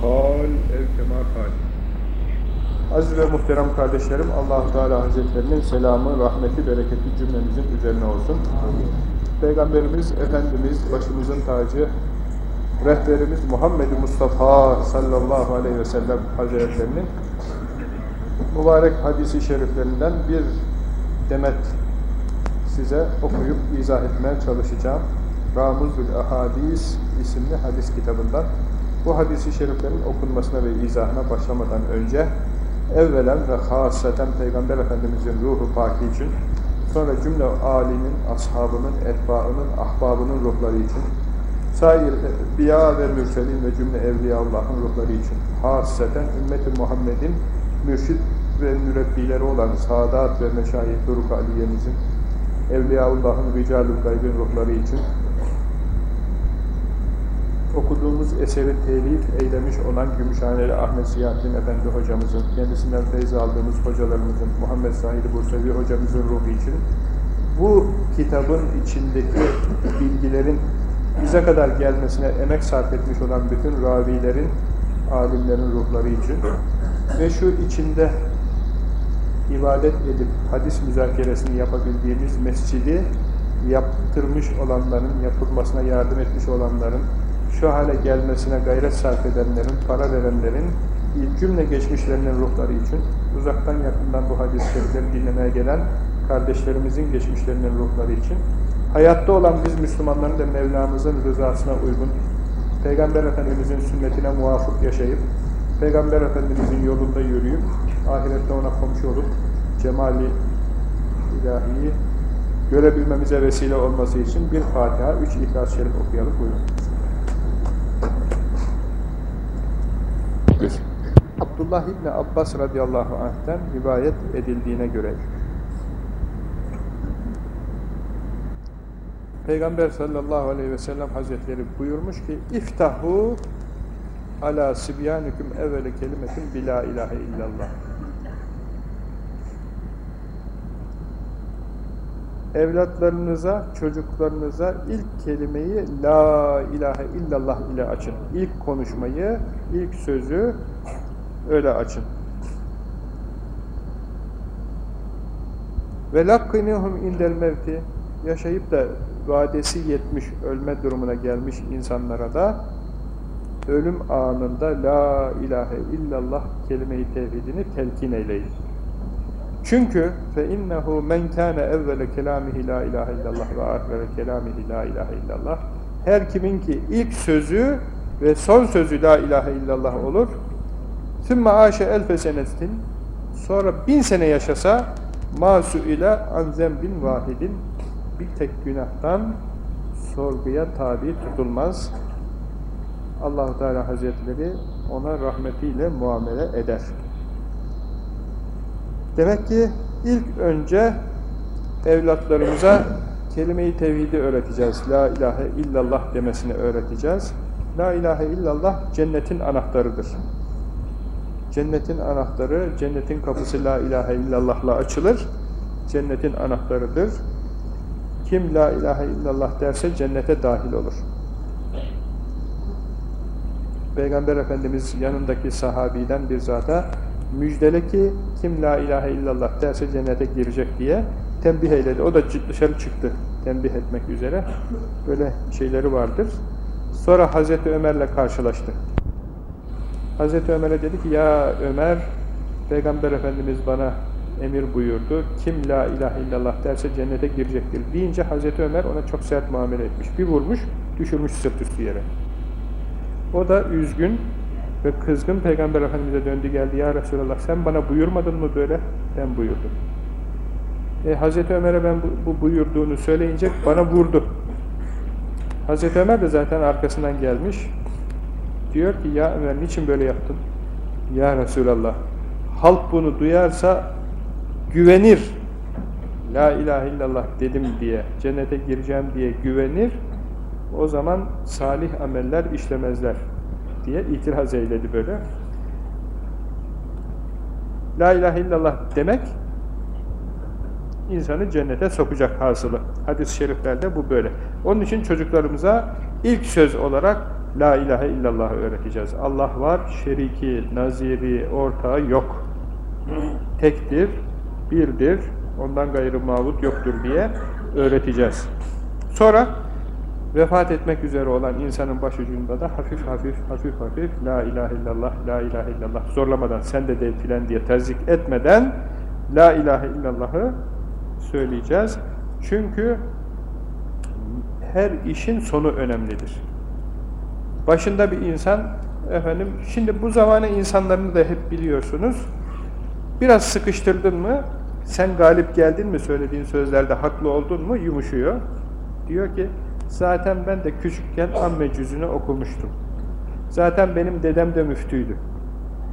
kal, ev kema kal. Aziz ve muhterem kardeşlerim, allah Teala Hazretlerinin selamı, rahmeti, bereketi cümlemizin üzerine olsun. Peygamberimiz, Efendimiz, başımızın tacı, rehberimiz Muhammed Mustafa sallallahu aleyhi ve sellem Hazretlerinin mübarek hadisi şeriflerinden bir demet size okuyup izah etmeye çalışacağım. Ramuzul Ahadis isimli hadis kitabından. Bu hadisi şeriflerin okunmasına ve izahına başlamadan önce evvelen ve hasreten Peygamber Efendimizin ruhu paki için sonra cümle alimin, ashabının, etbaının, ahbabının ruhları için sair biya ve mürselin ve cümle evliyaullahın ruhları için hasreten ümmeti Muhammed'in mürşid ve mürebbileri olan Sadat ve Meşayih Duruk Aliye'mizin Evliyaullah'ın Ricalül Gayb'in ruhları için okuduğumuz eseri telif eylemiş olan Gümüşhaneli Ahmet Siyahattin Efendi hocamızın, kendisinden feyz aldığımız hocalarımızın, Muhammed Sahili Bursevi hocamızın ruhu için bu kitabın içindeki bilgilerin bize kadar gelmesine emek sarf etmiş olan bütün ravilerin, alimlerin ruhları için ve şu içinde ibadet edip hadis müzakeresini yapabildiğimiz mescidi yaptırmış olanların, yapılmasına yardım etmiş olanların, şu hale gelmesine gayret sarf edenlerin, para verenlerin, cümle geçmişlerinin ruhları için, uzaktan yakından bu hadisleri dinlemeye gelen kardeşlerimizin geçmişlerinin ruhları için, hayatta olan biz Müslümanların da Mevlamızın rızasına uygun, Peygamber Efendimizin sünnetine muvafık yaşayıp, Peygamber Efendimizin yolunda yürüyüp, ahirette ona komşu olup, cemali ilahiyi görebilmemize vesile olması için bir Fatiha, üç İhlas-ı Şerif okuyalım. Buyurun. Abdullah İbni Abbas radıyallahu anh'ten rivayet edildiğine göre Peygamber sallallahu aleyhi ve sellem hazretleri buyurmuş ki iftahu ala sibyanikum evvele kelimetin bila ilahe illallah evlatlarınıza, çocuklarınıza ilk kelimeyi La ilahe illallah ile açın. İlk konuşmayı, ilk sözü öyle açın. Ve lakkinuhum indel mevti yaşayıp da vadesi yetmiş, ölme durumuna gelmiş insanlara da ölüm anında La ilahe illallah kelime-i tevhidini telkin eyleyin. Çünkü fe innehu men kana evvele kelamihi la ilahe illallah ve ahire kelamihi la ilahe illallah her kimin ki ilk sözü ve son sözü la ilahe illallah olur sümme aşe elfe senetin sonra bin sene yaşasa masu ile an zembin vahidin bir tek günahtan sorguya tabi tutulmaz Allahu Teala Hazretleri ona rahmetiyle muamele eder. Demek ki ilk önce evlatlarımıza kelime-i tevhidi öğreteceğiz. La ilahe illallah demesini öğreteceğiz. La ilahe illallah cennetin anahtarıdır. Cennetin anahtarı, cennetin kapısı la ilahe illallahla açılır. Cennetin anahtarıdır. Kim la ilahe illallah derse cennete dahil olur. Peygamber Efendimiz yanındaki sahabiden bir zata müjdele ki kim la ilahe illallah derse cennete girecek diye tembih eyledi. O da dışarı çıktı tembih etmek üzere. Böyle şeyleri vardır. Sonra Hazreti Ömer'le karşılaştı. Hazreti Ömer'e dedi ki ya Ömer Peygamber Efendimiz bana emir buyurdu. Kim la ilahe illallah derse cennete girecektir deyince Hazreti Ömer ona çok sert muamele etmiş. Bir vurmuş, düşürmüş sırt üstü yere. O da üzgün ve kızgın Peygamber Efendimiz'e döndü geldi. Ya Resulallah sen bana buyurmadın mı böyle? Ben buyurdum. E, Hazreti Ömer'e ben bu, bu buyurduğunu söyleyince bana vurdu. Hazreti Ömer de zaten arkasından gelmiş. Diyor ki ya Ömer niçin böyle yaptın? Ya Resulallah halk bunu duyarsa güvenir. La ilahe illallah dedim diye, cennete gireceğim diye güvenir. O zaman salih ameller işlemezler diye itiraz eyledi böyle. La ilahe illallah demek insanı cennete sokacak hasılı. Hadis-i şeriflerde bu böyle. Onun için çocuklarımıza ilk söz olarak La ilahe illallah'ı öğreteceğiz. Allah var, şeriki, naziri, ortağı yok. Tektir, birdir, ondan gayrı mağlut yoktur diye öğreteceğiz. Sonra vefat etmek üzere olan insanın başucunda da hafif hafif hafif hafif La ilahe illallah, La ilahe illallah zorlamadan sen de de filan diye tezik etmeden La ilahe illallah'ı söyleyeceğiz. Çünkü her işin sonu önemlidir. Başında bir insan efendim şimdi bu zamanı insanlarını da hep biliyorsunuz. Biraz sıkıştırdın mı sen galip geldin mi söylediğin sözlerde haklı oldun mu yumuşuyor. Diyor ki zaten ben de küçükken amme cüzünü okumuştum. Zaten benim dedem de müftüydü.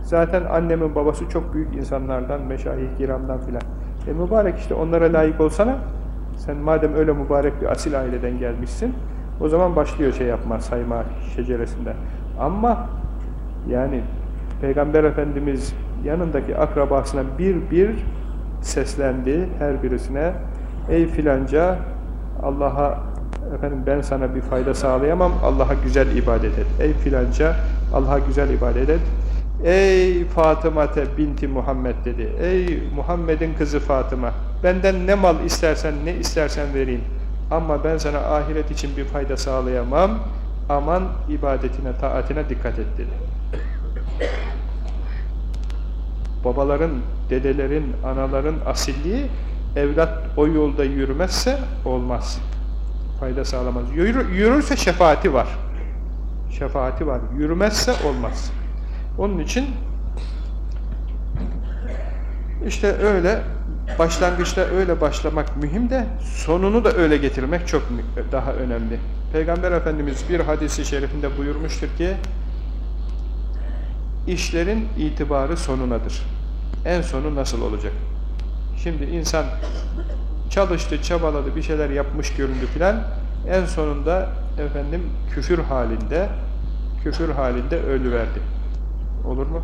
Zaten annemin babası çok büyük insanlardan, meşayih kiramdan filan. E mübarek işte onlara layık olsana. Sen madem öyle mübarek bir asil aileden gelmişsin, o zaman başlıyor şey yapma, sayma şeceresinden. Ama yani Peygamber Efendimiz yanındaki akrabasına bir bir seslendi her birisine. Ey filanca Allah'a efendim ben sana bir fayda sağlayamam. Allah'a güzel ibadet et. Ey filanca Allah'a güzel ibadet et. Ey Fatıma binti Muhammed dedi. Ey Muhammed'in kızı Fatıma. Benden ne mal istersen ne istersen vereyim. Ama ben sana ahiret için bir fayda sağlayamam. Aman ibadetine, taatine dikkat et dedi. Babaların, dedelerin, anaların asilliği evlat o yolda yürümezse olmaz. Fayda sağlamaz. Yürü, yürürse şefaati var. Şefaati var. Yürümezse olmaz. Onun için işte öyle başlangıçta öyle başlamak mühim de sonunu da öyle getirmek çok daha önemli. Peygamber Efendimiz bir hadisi şerifinde buyurmuştur ki işlerin itibarı sonunadır. En sonu nasıl olacak? Şimdi insan çalıştı, çabaladı, bir şeyler yapmış göründü filan. En sonunda efendim küfür halinde küfür halinde ölüverdi. Olur mu?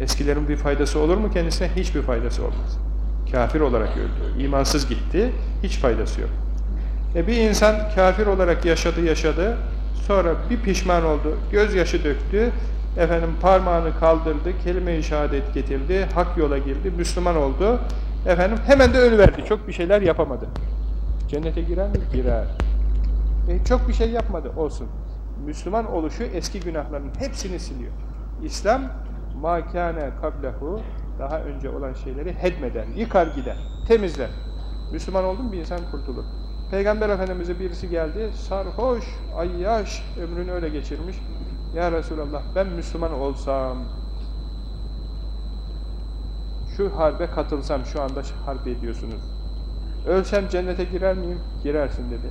Eskilerin bir faydası olur mu kendisine? Hiçbir faydası olmaz. Kafir olarak öldü. İmansız gitti. Hiç faydası yok. E bir insan kafir olarak yaşadı yaşadı. Sonra bir pişman oldu. Gözyaşı döktü. Efendim parmağını kaldırdı. Kelime-i şehadet getirdi. Hak yola girdi. Müslüman oldu. Efendim hemen de ölüverdi. Çok bir şeyler yapamadı. Cennete girer mi? Girer. E, çok bir şey yapmadı. Olsun. Müslüman oluşu eski günahların hepsini siliyor. İslam makane kablehu daha önce olan şeyleri hedmeder, yıkar gider, temizler. Müslüman oldun bir insan kurtulur. Peygamber Efendimiz'e birisi geldi, sarhoş, ayyaş, ömrünü öyle geçirmiş. Ya Resulallah ben Müslüman olsam, şu harbe katılsam, şu anda harp ediyorsunuz. Ölsem cennete girer miyim? Girersin dedi.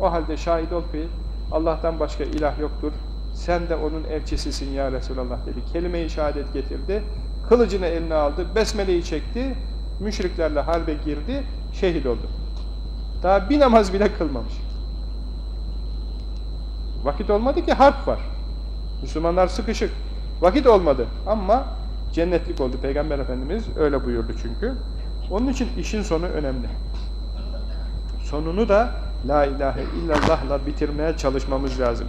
O halde şahit ol ki Allah'tan başka ilah yoktur. Sen de onun elçisisin ya Resulallah dedi. Kelime-i şehadet getirdi. Kılıcını eline aldı. Besmele'yi çekti. Müşriklerle harbe girdi. Şehit oldu. Daha bir namaz bile kılmamış. Vakit olmadı ki harp var. Müslümanlar sıkışık. Vakit olmadı ama cennetlik oldu. Peygamber Efendimiz öyle buyurdu çünkü. Onun için işin sonu önemli. Sonunu da La ilahe illallah'la bitirmeye çalışmamız lazım.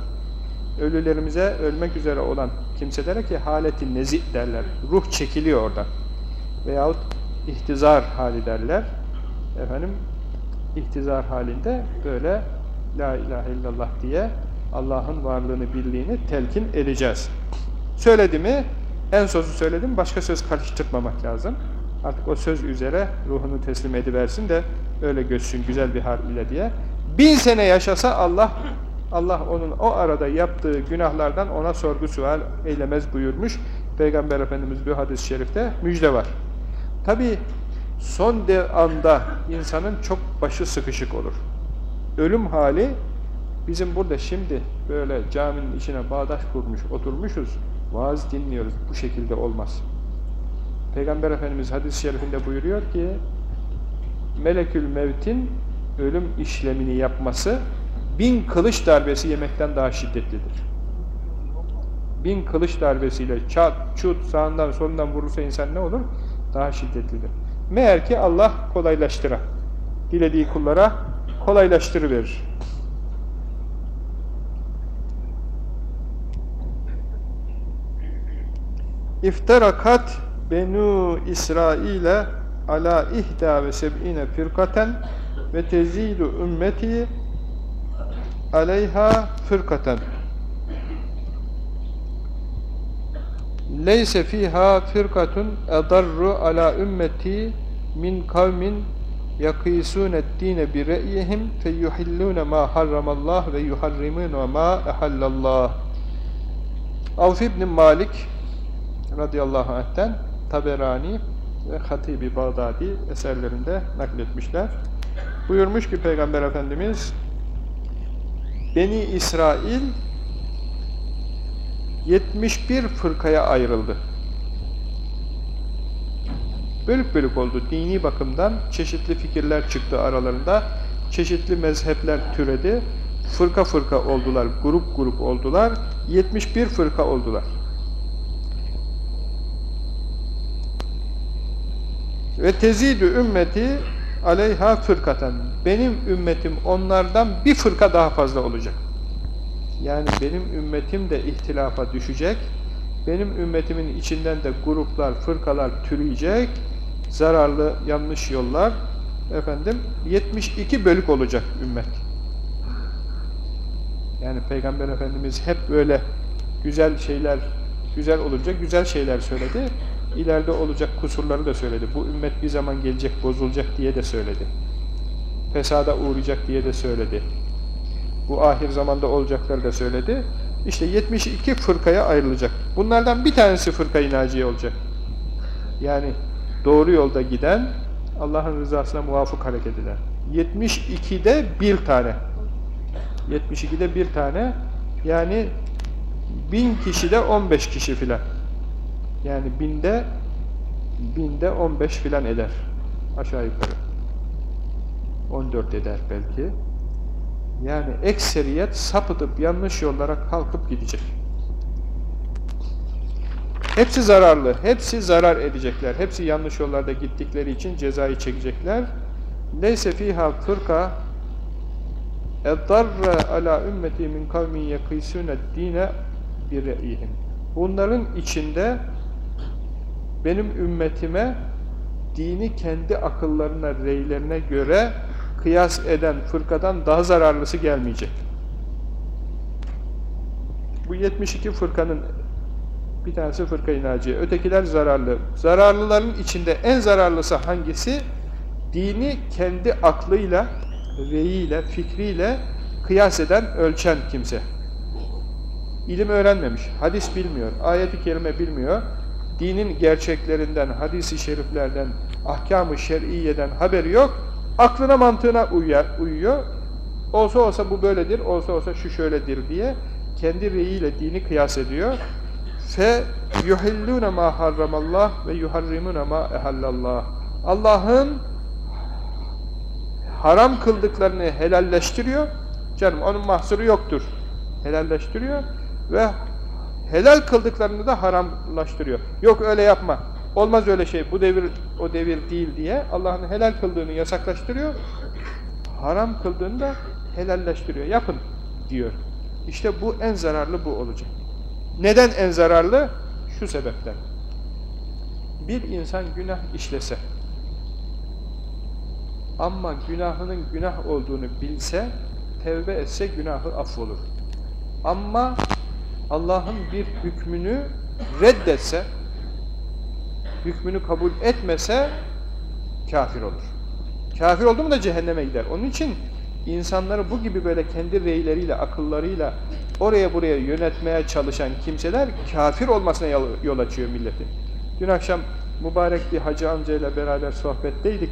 Ölülerimize ölmek üzere olan kimselere ki haleti nezih derler. Ruh çekiliyor oradan. Veyahut ihtizar hali derler. Efendim ihtizar halinde böyle La ilahe illallah diye Allah'ın varlığını, birliğini telkin edeceğiz. Söyledi mi? En sözü söyledim. Başka söz karıştırmamak lazım. Artık o söz üzere ruhunu teslim ediversin de öyle göçsün güzel bir hal ile diye. Bin sene yaşasa Allah Allah onun o arada yaptığı günahlardan ona sorgu sual eylemez buyurmuş. Peygamber Efendimiz bir hadis-i şerifte müjde var. Tabi son anda insanın çok başı sıkışık olur. Ölüm hali bizim burada şimdi böyle caminin içine bağdaş kurmuş oturmuşuz. Vaaz dinliyoruz. Bu şekilde olmaz. Peygamber Efendimiz hadis-i şerifinde buyuruyor ki Melekül Mevt'in ölüm işlemini yapması bin kılıç darbesi yemekten daha şiddetlidir. Bin kılıç darbesiyle çat, çut, sağından solundan vurursa insan ne olur? Daha şiddetlidir. Meğer ki Allah kolaylaştıra. Dilediği kullara kolaylaştırıverir. İftarakat Benu İsrail'e ala ihda ve seb'ine firkaten ve tezidu ümmeti aleyha fırkaten leyse fiha firkatun edarru ala ümmeti min kavmin yakîsûne dîne bi re'yihim feyuhillûne mâ harramallah ve yuharrimûne mâ ehallallah Avf ibn Malik radıyallahu anh'ten Taberani ve Hatibi Bağdadi eserlerinde nakletmişler. Buyurmuş ki Peygamber Efendimiz Beni İsrail 71 fırkaya ayrıldı. Bölük bölük oldu. Dini bakımdan çeşitli fikirler çıktı aralarında. Çeşitli mezhepler türedi. Fırka fırka oldular, grup grup oldular. 71 fırka oldular. Ve tezidü ümmeti aleyha fırkaten. Benim ümmetim onlardan bir fırka daha fazla olacak. Yani benim ümmetim de ihtilafa düşecek. Benim ümmetimin içinden de gruplar, fırkalar türeyecek. Zararlı, yanlış yollar. Efendim 72 bölük olacak ümmet. Yani Peygamber Efendimiz hep böyle güzel şeyler, güzel olunca güzel şeyler söyledi. İleride olacak kusurları da söyledi. Bu ümmet bir zaman gelecek, bozulacak diye de söyledi. Fesada uğrayacak diye de söyledi. Bu ahir zamanda olacakları da söyledi. İşte 72 fırkaya ayrılacak. Bunlardan bir tanesi fırkayı naciye olacak. Yani doğru yolda giden, Allah'ın rızasına muvafık hareket eden. 72'de bir tane. 72'de bir tane. Yani bin kişide 15 kişi filan. Yani binde binde 15 filan eder. Aşağı yukarı. 14 eder belki. Yani ekseriyet sapıtıp yanlış yollara kalkıp gidecek. Hepsi zararlı, hepsi zarar edecekler. Hepsi yanlış yollarda gittikleri için cezayı çekecekler. Leyse fiha fırka edarra ala ümmeti min kavmin dîne bir re'ihim. Bunların içinde benim ümmetime dini kendi akıllarına, reylerine göre kıyas eden fırkadan daha zararlısı gelmeyecek. Bu 72 fırkanın bir tanesi fırka-i naciye, ötekiler zararlı. Zararlıların içinde en zararlısı hangisi? Dini kendi aklıyla, reyiyle, fikriyle kıyas eden, ölçen kimse. İlim öğrenmemiş, hadis bilmiyor, ayet-i kerime bilmiyor, dinin gerçeklerinden, hadisi şeriflerden, ahkam-ı şer'iyeden haberi yok, aklına mantığına uyar, uyuyor. Olsa olsa bu böyledir, olsa olsa şu şöyledir diye kendi reyiyle dini kıyas ediyor. Fe yuhillune ma harramallah ve yuharrimune ma ehallallah. Allah'ın haram kıldıklarını helalleştiriyor. Canım onun mahsuru yoktur. Helalleştiriyor ve helal kıldıklarını da haramlaştırıyor. Yok öyle yapma. Olmaz öyle şey. Bu devir o devir değil diye Allah'ın helal kıldığını yasaklaştırıyor. Haram kıldığını da helalleştiriyor. Yapın diyor. İşte bu en zararlı bu olacak. Neden en zararlı? Şu sebepten. Bir insan günah işlese ama günahının günah olduğunu bilse, tevbe etse günahı affolur. Ama Allah'ın bir hükmünü reddetse, hükmünü kabul etmese kafir olur. Kafir oldu mu da cehenneme gider. Onun için insanları bu gibi böyle kendi reyleriyle, akıllarıyla oraya buraya yönetmeye çalışan kimseler kafir olmasına yol açıyor milletin. Dün akşam mübarek bir hacı amcayla beraber sohbetteydik.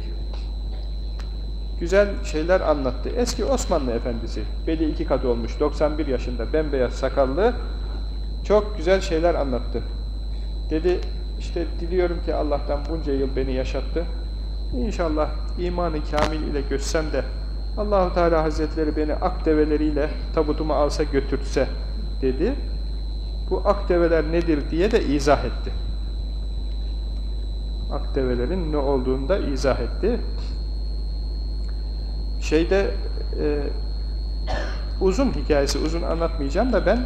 Güzel şeyler anlattı. Eski Osmanlı efendisi, beli iki kat olmuş, 91 yaşında, bembeyaz sakallı, çok güzel şeyler anlattı. Dedi, işte diliyorum ki Allah'tan bunca yıl beni yaşattı. İnşallah imanı kamil ile göçsem de Allahu Teala Hazretleri beni ak develeriyle tabutuma alsa götürse dedi. Bu ak develer nedir diye de izah etti. Ak develerin ne olduğunu da izah etti. Şeyde e, uzun hikayesi, uzun anlatmayacağım da ben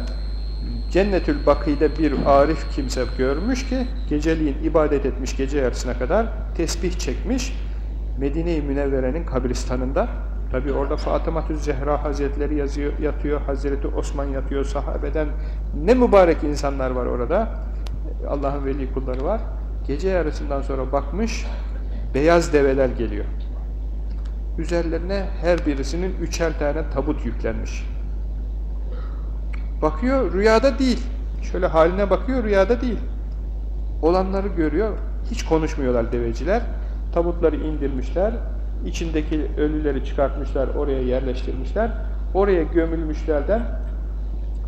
Cennetül Bakı'da bir arif kimse görmüş ki geceliğin ibadet etmiş gece yarısına kadar tesbih çekmiş Medine-i Münevvere'nin kabristanında. Tabi orada Fatıma-tü Zehra Hazretleri yazıyor, yatıyor, Hazreti Osman yatıyor, sahabeden ne mübarek insanlar var orada. Allah'ın veli kulları var. Gece yarısından sonra bakmış beyaz develer geliyor. Üzerlerine her birisinin üçer tane tabut yüklenmiş Bakıyor rüyada değil. Şöyle haline bakıyor rüyada değil. Olanları görüyor. Hiç konuşmuyorlar deveciler. Tabutları indirmişler. içindeki ölüleri çıkartmışlar. Oraya yerleştirmişler. Oraya gömülmüşlerden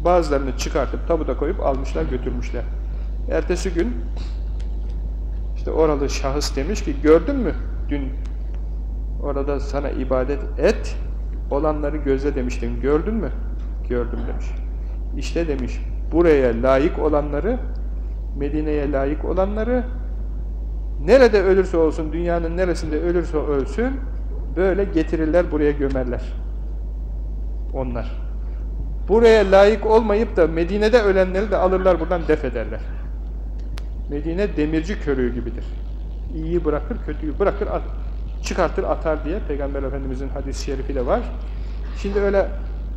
bazılarını çıkartıp tabuta koyup almışlar götürmüşler. Ertesi gün işte oralı şahıs demiş ki gördün mü dün orada sana ibadet et olanları gözle demiştim gördün mü? Gördüm demiş. İşte demiş, buraya layık olanları, Medine'ye layık olanları, nerede ölürse olsun, dünyanın neresinde ölürse ölsün, böyle getirirler, buraya gömerler. Onlar. Buraya layık olmayıp da Medine'de ölenleri de alırlar buradan def ederler. Medine demirci körüğü gibidir. İyiyi bırakır, kötüyü bırakır, çıkartır, atar diye Peygamber Efendimizin hadis-i şerifi de var. Şimdi öyle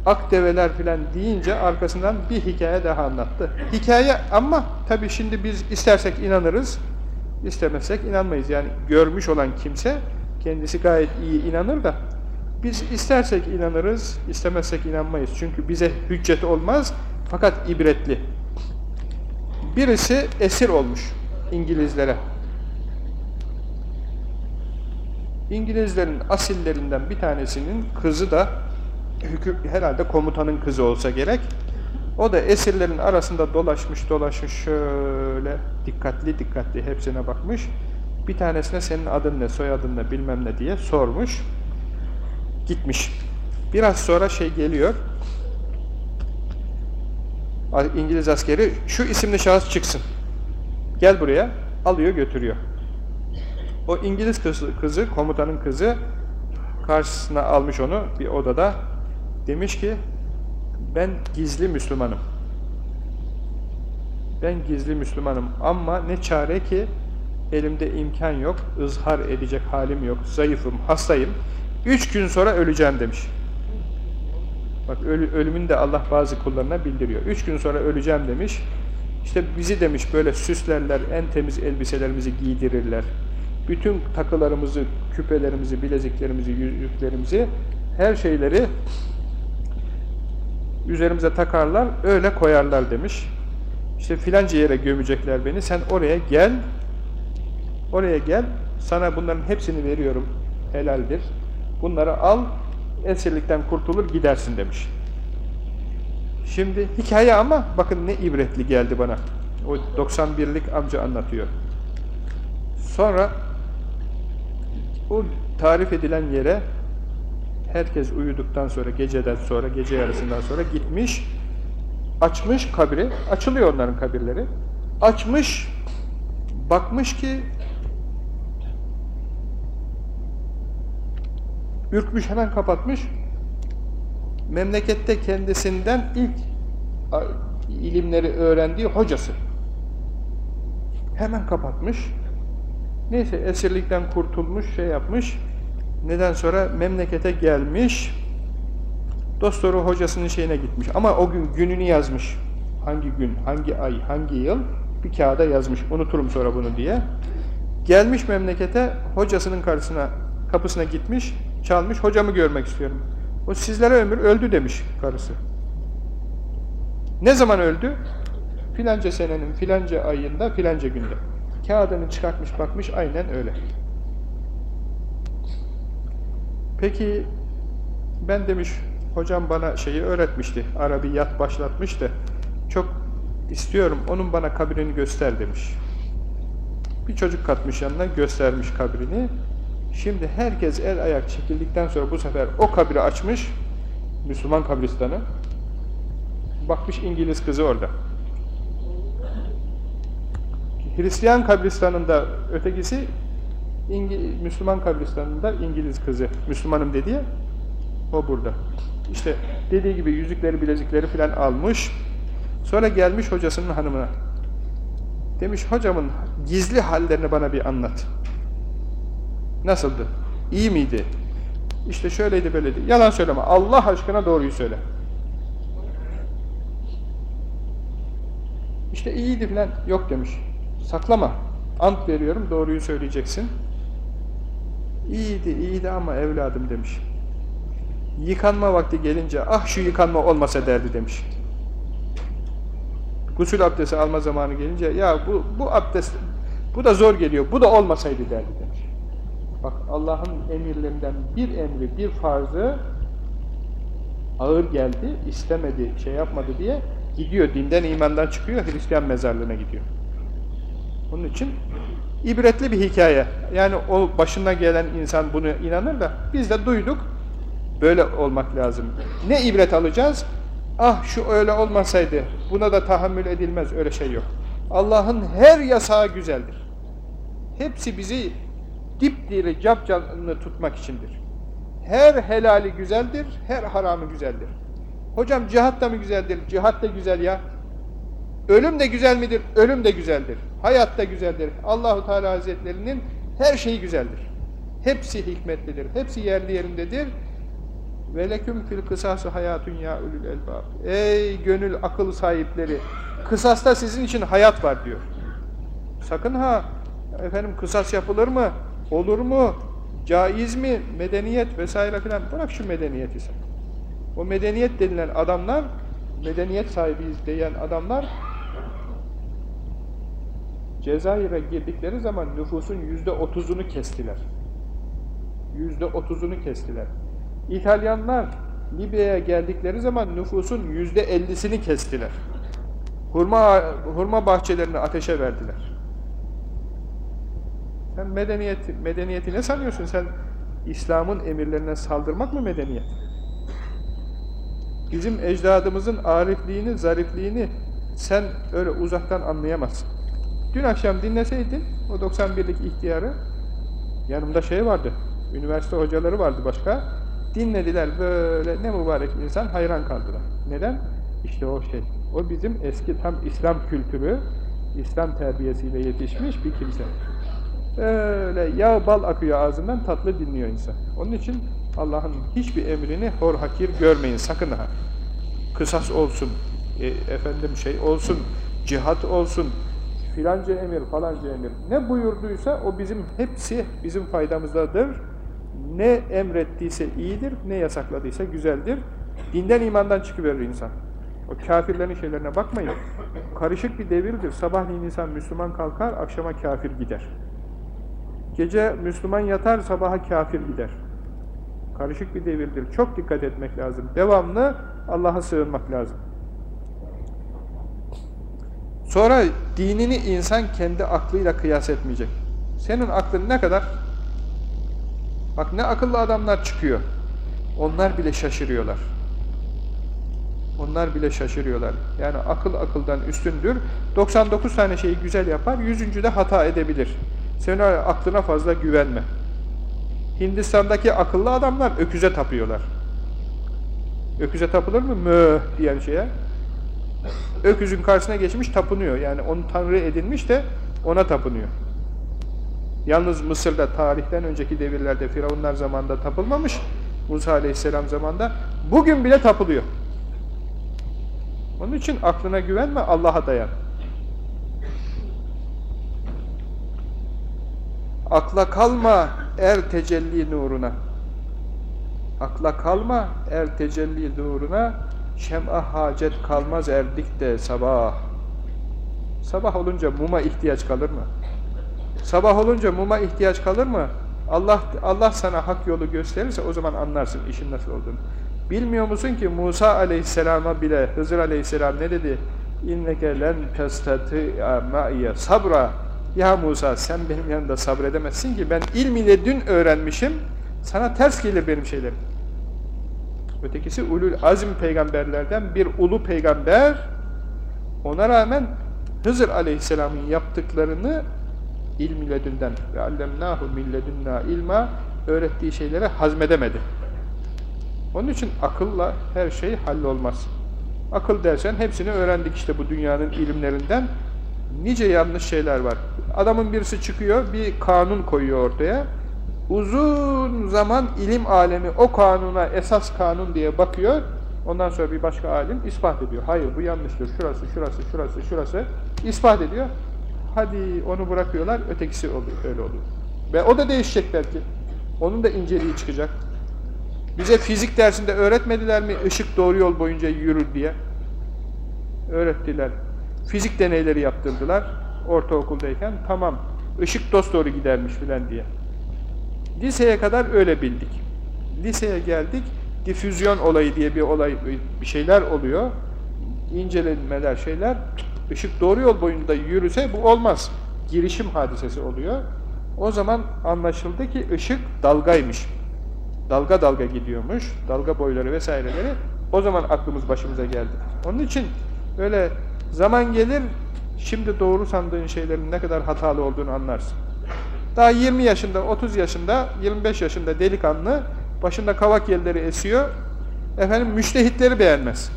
ak develer filan deyince arkasından bir hikaye daha anlattı. Hikaye ama tabi şimdi biz istersek inanırız, istemezsek inanmayız. Yani görmüş olan kimse kendisi gayet iyi inanır da biz istersek inanırız, istemezsek inanmayız. Çünkü bize hüccet olmaz fakat ibretli. Birisi esir olmuş İngilizlere. İngilizlerin asillerinden bir tanesinin kızı da hüküm, herhalde komutanın kızı olsa gerek. O da esirlerin arasında dolaşmış dolaşmış şöyle dikkatli dikkatli hepsine bakmış. Bir tanesine senin adın ne, soyadın ne bilmem ne diye sormuş. Gitmiş. Biraz sonra şey geliyor. İngiliz askeri şu isimli şahıs çıksın. Gel buraya. Alıyor götürüyor. O İngiliz kızı, kızı komutanın kızı karşısına almış onu bir odada Demiş ki ben gizli Müslümanım. Ben gizli Müslümanım ama ne çare ki elimde imkan yok, ızhar edecek halim yok, zayıfım, hastayım. Üç gün sonra öleceğim demiş. Bak ölü, ölümünü de Allah bazı kullarına bildiriyor. Üç gün sonra öleceğim demiş. İşte bizi demiş böyle süslerler, en temiz elbiselerimizi giydirirler. Bütün takılarımızı, küpelerimizi, bileziklerimizi, yüzüklerimizi, her şeyleri üzerimize takarlar, öyle koyarlar demiş. İşte filanca yere gömecekler beni, sen oraya gel, oraya gel, sana bunların hepsini veriyorum, helaldir. Bunları al, esirlikten kurtulur gidersin demiş. Şimdi hikaye ama bakın ne ibretli geldi bana. O 91'lik amca anlatıyor. Sonra o tarif edilen yere herkes uyuduktan sonra, geceden sonra, gece yarısından sonra gitmiş, açmış kabri, açılıyor onların kabirleri, açmış, bakmış ki, ürkmüş hemen kapatmış, memlekette kendisinden ilk ilimleri öğrendiği hocası. Hemen kapatmış. Neyse esirlikten kurtulmuş, şey yapmış. Neden sonra memlekete gelmiş, dostları hocasının şeyine gitmiş. Ama o gün gününü yazmış. Hangi gün, hangi ay, hangi yıl bir kağıda yazmış. Unuturum sonra bunu diye. Gelmiş memlekete hocasının karşısına, kapısına gitmiş, çalmış. Hocamı görmek istiyorum. O sizlere ömür öldü demiş karısı. Ne zaman öldü? Filanca senenin filanca ayında filanca günde. Kağıdını çıkartmış bakmış aynen öyle. Peki ben demiş hocam bana şeyi öğretmişti. Arabiyat başlatmıştı. Çok istiyorum onun bana kabrini göster demiş. Bir çocuk katmış yanına göstermiş kabrini. Şimdi herkes el ayak çekildikten sonra bu sefer o kabri açmış. Müslüman kabristanı. Bakmış İngiliz kızı orada. Hristiyan kabristanında ötekisi İngi Müslüman kabristanında İngiliz kızı, Müslümanım dediği o burada. İşte dediği gibi yüzükleri, bilezikleri filan almış. Sonra gelmiş hocasının hanımına. Demiş hocamın gizli hallerini bana bir anlat. Nasıldı? İyi miydi? İşte şöyleydi böyleydi. Yalan söyleme. Allah aşkına doğruyu söyle. İşte iyiydi falan. Yok demiş. Saklama. Ant veriyorum doğruyu söyleyeceksin. İyiydi, iyiydi ama evladım demiş. Yıkanma vakti gelince ah şu yıkanma olmasa derdi demiş. Gusül abdesti alma zamanı gelince ya bu, bu abdest bu da zor geliyor, bu da olmasaydı derdi demiş. Bak Allah'ın emirlerinden bir emri, bir farzı ağır geldi, istemedi, şey yapmadı diye gidiyor, dinden imandan çıkıyor, Hristiyan mezarlığına gidiyor. Onun için ibretli bir hikaye. Yani o başına gelen insan bunu inanır da biz de duyduk, böyle olmak lazım. Ne ibret alacağız? Ah şu öyle olmasaydı, buna da tahammül edilmez, öyle şey yok. Allah'ın her yasağı güzeldir. Hepsi bizi dipdiri, capcanlı tutmak içindir. Her helali güzeldir, her haramı güzeldir. Hocam cihat da mı güzeldir? Cihat da güzel ya. Ölüm de güzel midir? Ölüm de güzeldir. Hayat da güzeldir. Allahu Teala Hazretlerinin her şeyi güzeldir. Hepsi hikmetlidir. Hepsi yerli yerindedir. Ve leküm fil kısası hayatun ya ulul elbab. Ey gönül akıl sahipleri, kısasta sizin için hayat var diyor. Sakın ha, efendim kısas yapılır mı? Olur mu? Caiz mi? Medeniyet vesaire filan. Bırak şu medeniyeti sen. O medeniyet denilen adamlar, medeniyet sahibiyiz diyen adamlar Cezayir'e girdikleri zaman nüfusun yüzde otuzunu kestiler. Yüzde otuzunu kestiler. İtalyanlar Libya'ya geldikleri zaman nüfusun yüzde ellisini kestiler. Hurma, hurma bahçelerini ateşe verdiler. Sen medeniyeti, medeniyeti ne sanıyorsun? Sen İslam'ın emirlerine saldırmak mı medeniyet? Bizim ecdadımızın arifliğini, zarifliğini sen öyle uzaktan anlayamazsın. Dün akşam dinleseydin o 91'lik ihtiyarı, yanımda şey vardı, üniversite hocaları vardı başka, dinlediler böyle ne mübarek insan hayran kaldılar. Neden? İşte o şey. O bizim eski tam İslam kültürü, İslam terbiyesiyle yetişmiş bir kimse. Öyle yağ bal akıyor ağzından tatlı dinliyor insan. Onun için Allah'ın hiçbir emrini hor hakir görmeyin sakın ha. Kısas olsun, e, efendim şey olsun, cihat olsun, filanca emir, falanca emir. Ne buyurduysa o bizim hepsi bizim faydamızdadır. Ne emrettiyse iyidir, ne yasakladıysa güzeldir. Dinden imandan çıkıverir insan. O kafirlerin şeylerine bakmayın. Karışık bir devirdir. Sabahleyin insan Müslüman kalkar, akşama kafir gider. Gece Müslüman yatar, sabaha kafir gider. Karışık bir devirdir. Çok dikkat etmek lazım. Devamlı Allah'a sığınmak lazım. Sonra dinini insan kendi aklıyla kıyas etmeyecek. Senin aklın ne kadar? Bak ne akıllı adamlar çıkıyor. Onlar bile şaşırıyorlar. Onlar bile şaşırıyorlar. Yani akıl akıldan üstündür. 99 tane şeyi güzel yapar, 100. de hata edebilir. Sen aklına fazla güvenme. Hindistan'daki akıllı adamlar öküze tapıyorlar. Öküze tapılır mı? Mö diyen şeye. Öküzün karşısına geçmiş tapınıyor. Yani onu tanrı edinmiş de ona tapınıyor. Yalnız Mısır'da tarihten önceki devirlerde Firavunlar zamanında tapılmamış. Musa aleyhisselam zamanında. Bugün bile tapılıyor. Onun için aklına güvenme, Allah'a dayan. Akla kalma er tecelli nuruna. Akla kalma er tecelli nuruna. Şem'a hacet kalmaz erdik de sabah. Sabah olunca muma ihtiyaç kalır mı? Sabah olunca muma ihtiyaç kalır mı? Allah Allah sana hak yolu gösterirse o zaman anlarsın işin nasıl olduğunu. Bilmiyor musun ki Musa aleyhisselama bile Hızır aleyhisselam ne dedi? İnneke len testati'a ma'iye sabra. Ya Musa sen benim yanımda sabredemezsin ki ben ilmiyle dün öğrenmişim. Sana ters gelir benim şeylerim. Ötekisi ulul azim peygamberlerden bir ulu peygamber. Ona rağmen Hızır aleyhisselamın yaptıklarını ilmi ledünden ve allemnahu milledünna ilma öğrettiği şeylere hazmedemedi. Onun için akılla her şey hallolmaz. Akıl dersen hepsini öğrendik işte bu dünyanın ilimlerinden. Nice yanlış şeyler var. Adamın birisi çıkıyor, bir kanun koyuyor ortaya. Uzun zaman ilim alemi o kanuna esas kanun diye bakıyor. Ondan sonra bir başka alim ispat ediyor. Hayır bu yanlıştır. Şurası, şurası, şurası, şurası ispat ediyor. Hadi onu bırakıyorlar, ötekisi oluyor, öyle oluyor. Ve o da değişecek belki. Onun da inceliği çıkacak. Bize fizik dersinde öğretmediler mi ışık doğru yol boyunca yürür diye? Öğrettiler. Fizik deneyleri yaptırdılar ortaokuldayken. Tamam, ışık dosdoğru gidermiş filan diye. Liseye kadar öyle bildik. Liseye geldik, difüzyon olayı diye bir olay, bir şeyler oluyor. İncelenmeler, şeyler. Işık doğru yol boyunda yürüse bu olmaz. Girişim hadisesi oluyor. O zaman anlaşıldı ki ışık dalgaymış. Dalga dalga gidiyormuş. Dalga boyları vesaireleri. O zaman aklımız başımıza geldi. Onun için öyle zaman gelir, şimdi doğru sandığın şeylerin ne kadar hatalı olduğunu anlarsın. Daha 20 yaşında, 30 yaşında, 25 yaşında delikanlı, başında kavak yelleri esiyor, efendim müştehitleri beğenmez.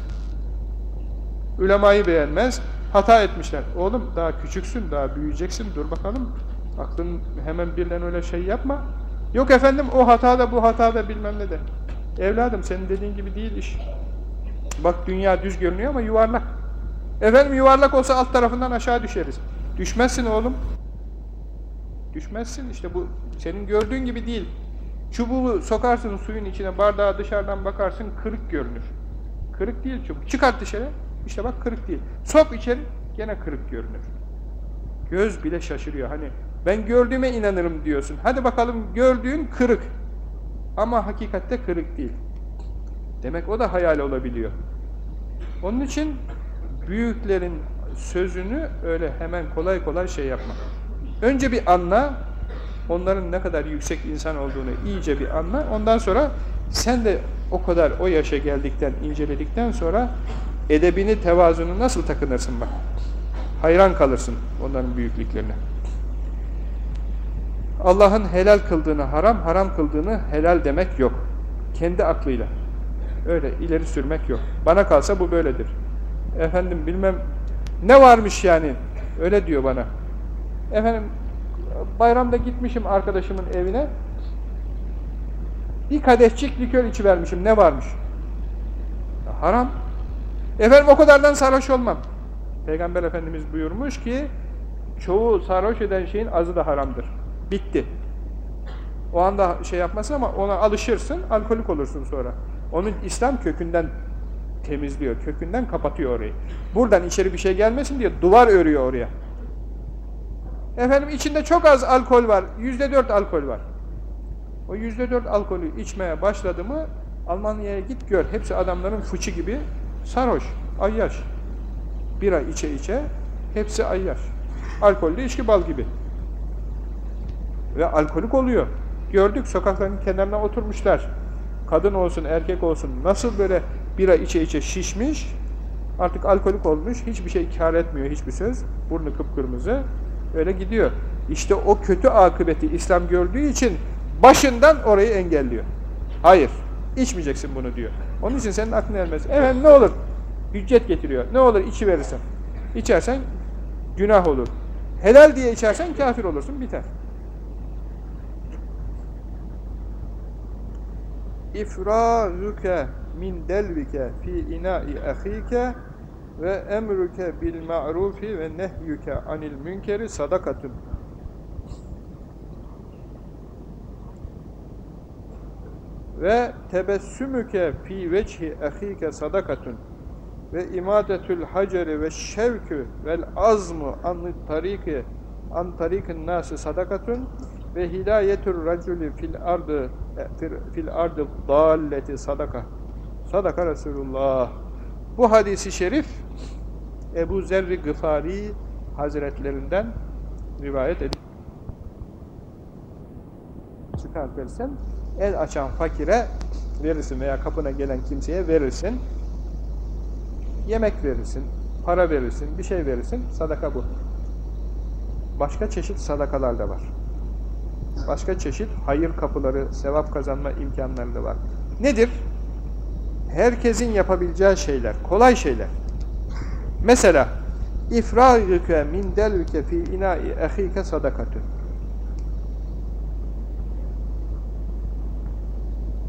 Ülemayı beğenmez, hata etmişler. Oğlum daha küçüksün, daha büyüyeceksin, dur bakalım. Aklın hemen birden öyle şey yapma. Yok efendim o hata da bu hata da bilmem ne de. Evladım senin dediğin gibi değil iş. Bak dünya düz görünüyor ama yuvarlak. Efendim yuvarlak olsa alt tarafından aşağı düşeriz. Düşmezsin oğlum. Düşmezsin işte bu senin gördüğün gibi değil. Çubuğu sokarsın suyun içine bardağa dışarıdan bakarsın kırık görünür. Kırık değil çubuk. Çıkart dışarı işte bak kırık değil. Sok içeri gene kırık görünür. Göz bile şaşırıyor. Hani ben gördüğüme inanırım diyorsun. Hadi bakalım gördüğün kırık. Ama hakikatte kırık değil. Demek o da hayal olabiliyor. Onun için büyüklerin sözünü öyle hemen kolay kolay şey yapma. Önce bir anla, onların ne kadar yüksek insan olduğunu iyice bir anla. Ondan sonra sen de o kadar o yaşa geldikten, inceledikten sonra edebini, tevazunu nasıl takınırsın bak. Hayran kalırsın onların büyüklüklerine. Allah'ın helal kıldığını haram, haram kıldığını helal demek yok. Kendi aklıyla. Öyle ileri sürmek yok. Bana kalsa bu böyledir. Efendim bilmem ne varmış yani. Öyle diyor bana. Efendim bayramda gitmişim arkadaşımın evine. Bir kadehçik likör içi vermişim. Ne varmış? Haram. Efendim o kadardan sarhoş olmam. Peygamber Efendimiz buyurmuş ki çoğu sarhoş eden şeyin azı da haramdır. Bitti. O anda şey yapmasın ama ona alışırsın, alkolik olursun sonra. Onun İslam kökünden temizliyor, kökünden kapatıyor orayı. Buradan içeri bir şey gelmesin diye duvar örüyor oraya. Efendim içinde çok az alkol var, yüzde dört alkol var. O yüzde dört alkolü içmeye başladı mı Almanya'ya git gör. Hepsi adamların fıçı gibi sarhoş, ayyaş. Bira içe içe hepsi ayyaş. Alkollü içki bal gibi. Ve alkolik oluyor. Gördük sokakların kenarına oturmuşlar. Kadın olsun erkek olsun nasıl böyle bira içe içe şişmiş artık alkolik olmuş hiçbir şey kar etmiyor hiçbir söz. Burnu kıpkırmızı öyle gidiyor. İşte o kötü akıbeti İslam gördüğü için başından orayı engelliyor. Hayır içmeyeceksin bunu diyor. Onun için senin aklına ermez. Evet ne olur hüccet getiriyor. Ne olur içi verirsen. İçersen günah olur. Helal diye içersen kafir olursun biter. ifrazuke min delvike fi ina'i ahike ve emruke bil ma'rufi ve nehyuke anil münkeri sadakatun. Ve tebessümüke fi veçhi ahike sadakatun. Ve imadetül haceri ve şevkü vel azmu an tariki an tarikin nasi sadakatun ve hidayetur raculi fil ardı fil ardı dalleti sadaka. Sadaka Resulullah. Bu hadisi şerif Ebu Zerri Gıfari Hazretlerinden rivayet edilmiş. Çıkartırsan el açan fakire verirsin veya kapına gelen kimseye verirsin. Yemek verirsin, para verirsin, bir şey verirsin. Sadaka bu. Başka çeşit sadakalar da var. Başka çeşit hayır kapıları, sevap kazanma imkanları da var. Nedir? herkesin yapabileceği şeyler, kolay şeyler. Mesela ifrâgüke min delvike fi inâi ehîke sadakatü.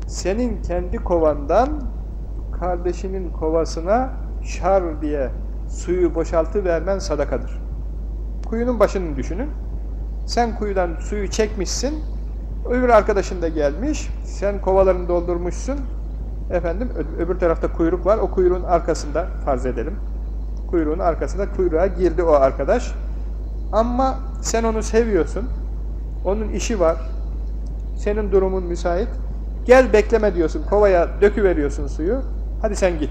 Senin kendi kovandan kardeşinin kovasına şar diye suyu boşaltı vermen sadakadır. Kuyunun başını düşünün. Sen kuyudan suyu çekmişsin, öbür arkadaşın da gelmiş, sen kovalarını doldurmuşsun, efendim öbür tarafta kuyruk var, o kuyruğun arkasında farz edelim. Kuyruğun arkasında kuyruğa girdi o arkadaş. Ama sen onu seviyorsun, onun işi var, senin durumun müsait, gel bekleme diyorsun, kovaya döküveriyorsun suyu, hadi sen git.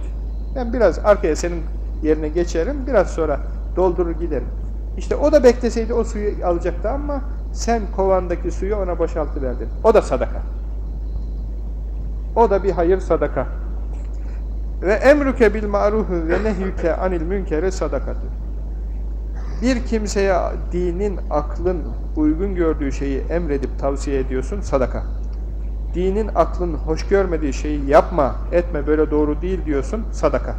Ben biraz arkaya senin yerine geçerim, biraz sonra doldurur giderim. İşte o da bekleseydi o suyu alacaktı ama sen kovandaki suyu ona boşaltıverdin. O da sadaka. O da bir hayır sadaka. Ve emruke bil maruhu ve nehyüke anil münkeri sadakatı. Bir kimseye dinin, aklın uygun gördüğü şeyi emredip tavsiye ediyorsun, sadaka. Dinin, aklın hoş görmediği şeyi yapma, etme, böyle doğru değil diyorsun, sadaka.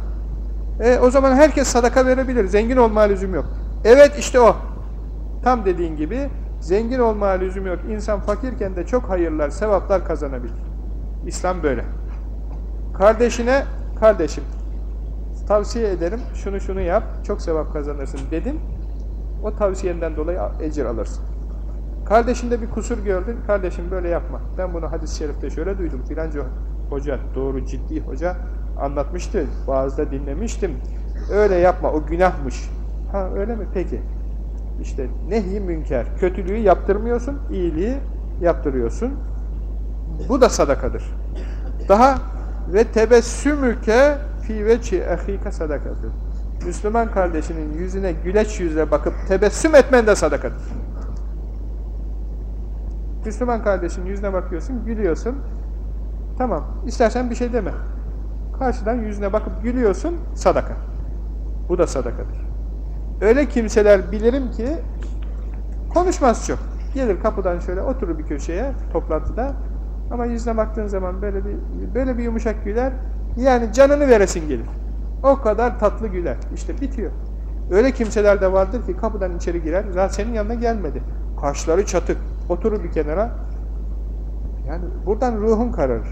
E, o zaman herkes sadaka verebilir, zengin olma lüzum yok. Evet işte o. Tam dediğin gibi zengin olma lüzum yok. İnsan fakirken de çok hayırlar, sevaplar kazanabilir. İslam böyle. Kardeşine, kardeşim tavsiye ederim, şunu şunu yap, çok sevap kazanırsın dedim. O tavsiyenden dolayı ecir alırsın. Kardeşinde bir kusur gördün, kardeşim böyle yapma. Ben bunu hadis-i şerifte şöyle duydum. Filanca hoca, doğru ciddi hoca anlatmıştı. Bazıda dinlemiştim. Öyle yapma, o günahmış. Ha öyle mi? Peki. İşte nehi münker. Kötülüğü yaptırmıyorsun, iyiliği yaptırıyorsun. Bu da sadakadır. Daha ve tebessümüke fi veçi ehike sadakadır. Müslüman kardeşinin yüzüne güleç yüzle bakıp tebessüm etmen de sadakadır. Müslüman kardeşinin yüzüne bakıyorsun, gülüyorsun. Tamam, istersen bir şey deme. Karşıdan yüzüne bakıp gülüyorsun, sadaka. Bu da sadakadır. Öyle kimseler bilirim ki konuşmaz çok. Gelir kapıdan şöyle oturur bir köşeye toplantıda ama yüzüne baktığın zaman böyle bir böyle bir yumuşak güler yani canını veresin gelir. O kadar tatlı güler. İşte bitiyor. Öyle kimseler de vardır ki kapıdan içeri girer. Zaten senin yanına gelmedi. Kaşları çatık. Oturur bir kenara. Yani buradan ruhun kararır.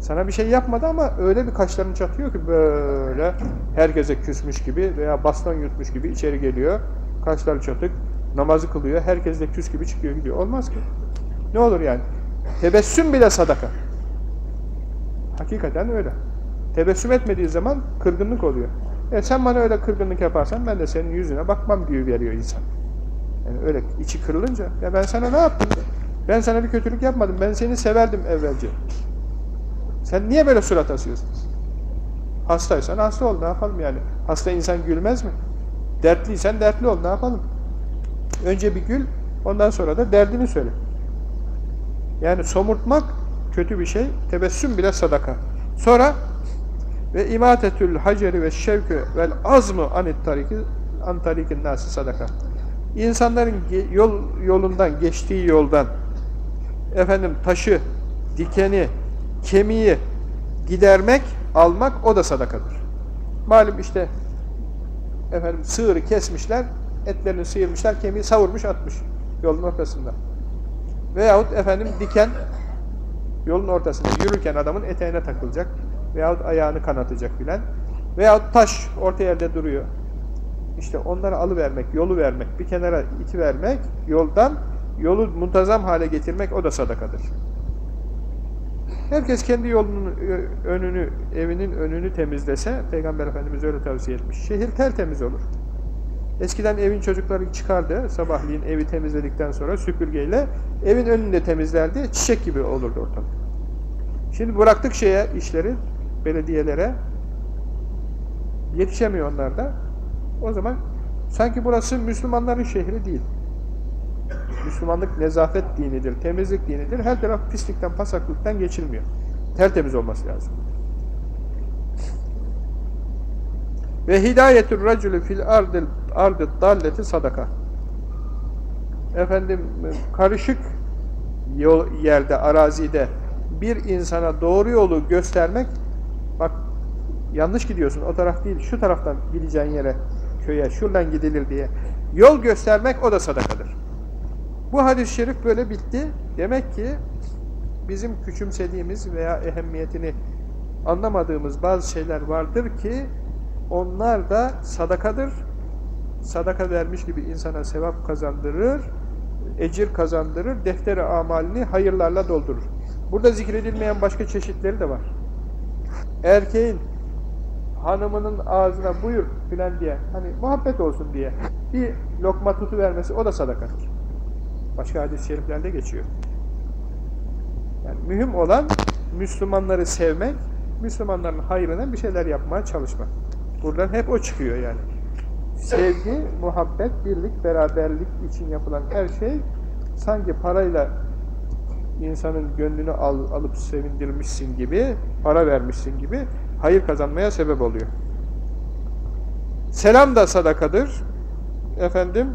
Sana bir şey yapmadı ama öyle bir kaşlarını çatıyor ki böyle herkese küsmüş gibi veya baston yutmuş gibi içeri geliyor. Kaşları çatık, namazı kılıyor, herkes de küs gibi çıkıyor gidiyor. Olmaz ki. Ne olur yani? Tebessüm bile sadaka. Hakikaten öyle. Tebessüm etmediği zaman kırgınlık oluyor. E sen bana öyle kırgınlık yaparsan ben de senin yüzüne bakmam diyor veriyor insan. Yani öyle içi kırılınca ya ben sana ne yaptım? Ben sana bir kötülük yapmadım. Ben seni severdim evvelce. Sen niye böyle surat asıyorsun? Hastaysan hasta ol ne yapalım yani? Hasta insan gülmez mi? Dertliysen dertli ol ne yapalım? Önce bir gül ondan sonra da derdini söyle. Yani somurtmak kötü bir şey. Tebessüm bile sadaka. Sonra ve imatetül haceri ve şevkü vel azmı anit tariki an tarikin nasi sadaka. İnsanların yol yolundan geçtiği yoldan efendim taşı, dikeni, kemiği gidermek, almak o da sadakadır. Malum işte efendim sığırı kesmişler, etlerini sıyırmışlar, kemiği savurmuş atmış yolun ortasında. Veyahut efendim diken yolun ortasında yürürken adamın eteğine takılacak veyahut ayağını kanatacak filan. Veyahut taş orta yerde duruyor. İşte onları alıvermek, yolu vermek, bir kenara iti vermek, yoldan yolu muntazam hale getirmek o da sadakadır. Herkes kendi yolunun önünü, evinin önünü temizlese, Peygamber Efendimiz öyle tavsiye etmiş. Şehir tertemiz olur. Eskiden evin çocukları çıkardı, sabahleyin evi temizledikten sonra süpürgeyle evin önünde temizlerdi, çiçek gibi olurdu ortalık. Şimdi bıraktık şeye, işleri, belediyelere, yetişemiyor onlar da. O zaman sanki burası Müslümanların şehri değil. Müslümanlık nezafet dinidir, temizlik dinidir. Her taraf pislikten, pasaklıktan geçilmiyor. Tertemiz olması lazım. Ve hidayetur racülü fil ardil ardı dalleti sadaka. Efendim karışık yol, yerde, arazide bir insana doğru yolu göstermek yanlış gidiyorsun o taraf değil şu taraftan gideceğin yere köye şuradan gidilir diye yol göstermek o da sadakadır. Bu hadis-i şerif böyle bitti. Demek ki bizim küçümsediğimiz veya ehemmiyetini anlamadığımız bazı şeyler vardır ki onlar da sadakadır. Sadaka vermiş gibi insana sevap kazandırır, ecir kazandırır, defteri amalini hayırlarla doldurur. Burada zikredilmeyen başka çeşitleri de var. Erkeğin hanımının ağzına buyur filan diye, hani muhabbet olsun diye bir lokma tutu vermesi o da sadakadır. Başka hadis-i şeriflerde geçiyor. Yani mühim olan Müslümanları sevmek, Müslümanların hayrına bir şeyler yapmaya çalışmak. Buradan hep o çıkıyor yani. Sevgi, muhabbet, birlik, beraberlik için yapılan her şey sanki parayla insanın gönlünü al, alıp sevindirmişsin gibi, para vermişsin gibi hayır kazanmaya sebep oluyor. Selam da sadakadır. Efendim,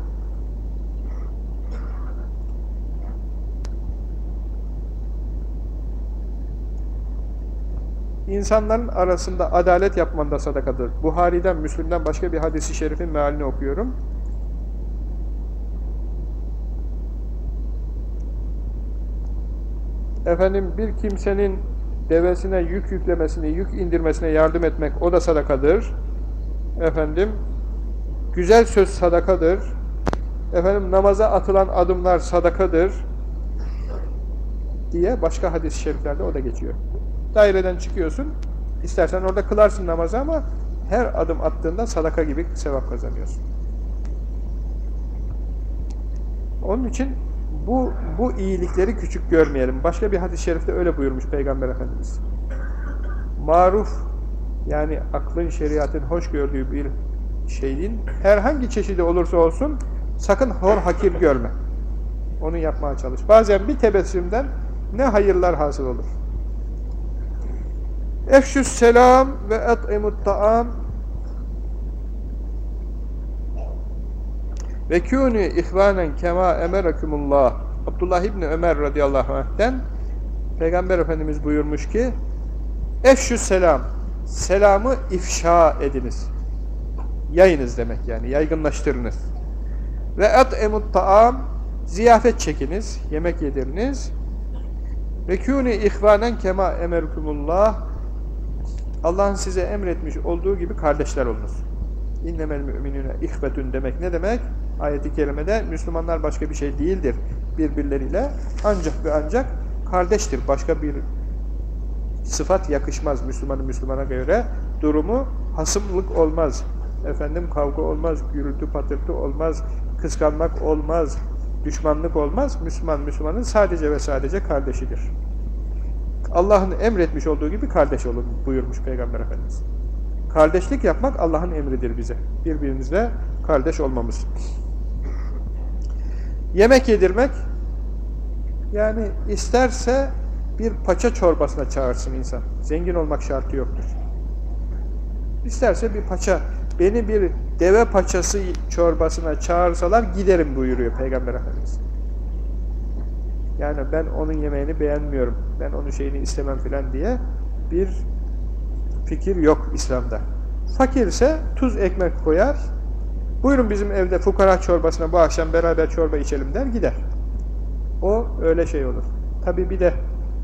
İnsanların arasında adalet yapman da sadakadır. Buhari'den, Müslüm'den başka bir hadisi şerifin mealini okuyorum. Efendim bir kimsenin devesine yük yüklemesine, yük indirmesine yardım etmek o da sadakadır. Efendim güzel söz sadakadır. Efendim namaza atılan adımlar sadakadır diye başka hadis-i şeriflerde o da geçiyor. Daireden çıkıyorsun. İstersen orada kılarsın namazı ama her adım attığında sadaka gibi sevap kazanıyorsun. Onun için bu, bu iyilikleri küçük görmeyelim. Başka bir hadis-i şerifte öyle buyurmuş Peygamber Efendimiz. Maruf yani aklın, şeriatın hoş gördüğü bir şeyin herhangi çeşidi olursa olsun sakın hor hakir görme. Onu yapmaya çalış. Bazen bir tebessümden ne hayırlar hasıl olur. Efşüs selam ve et'imut ta'am. Ve kûnü ihvanen kema emerakumullah. Abdullah İbni Ömer radıyallahu anh'ten Peygamber Efendimiz buyurmuş ki Efşüs selam selamı ifşa ediniz. Yayınız demek yani yaygınlaştırınız. Ve et'imut ta'am ziyafet çekiniz yemek yediriniz. Ve kûnü ihvanen kema emerkumullah Allah'ın size emretmiş olduğu gibi kardeşler olunuz. İnnemel müminüne ihbetün demek ne demek? Ayeti kerimede Müslümanlar başka bir şey değildir birbirleriyle. Ancak ve ancak kardeştir. Başka bir sıfat yakışmaz Müslümanın Müslümana göre. Durumu hasımlık olmaz. Efendim kavga olmaz, gürültü patırtı olmaz, kıskanmak olmaz, düşmanlık olmaz. Müslüman Müslümanın sadece ve sadece kardeşidir. Allah'ın emretmiş olduğu gibi kardeş olun buyurmuş Peygamber Efendimiz. Kardeşlik yapmak Allah'ın emridir bize. Birbirimizle kardeş olmamız. Yemek yedirmek yani isterse bir paça çorbasına çağırsın insan. Zengin olmak şartı yoktur. İsterse bir paça, beni bir deve paçası çorbasına çağırsalar giderim buyuruyor Peygamber Efendimiz. Yani ben onun yemeğini beğenmiyorum, ben onun şeyini istemem filan diye bir fikir yok İslam'da. Fakirse tuz ekmek koyar, buyurun bizim evde fukara çorbasına bu akşam beraber çorba içelim der gider. O öyle şey olur. Tabi bir de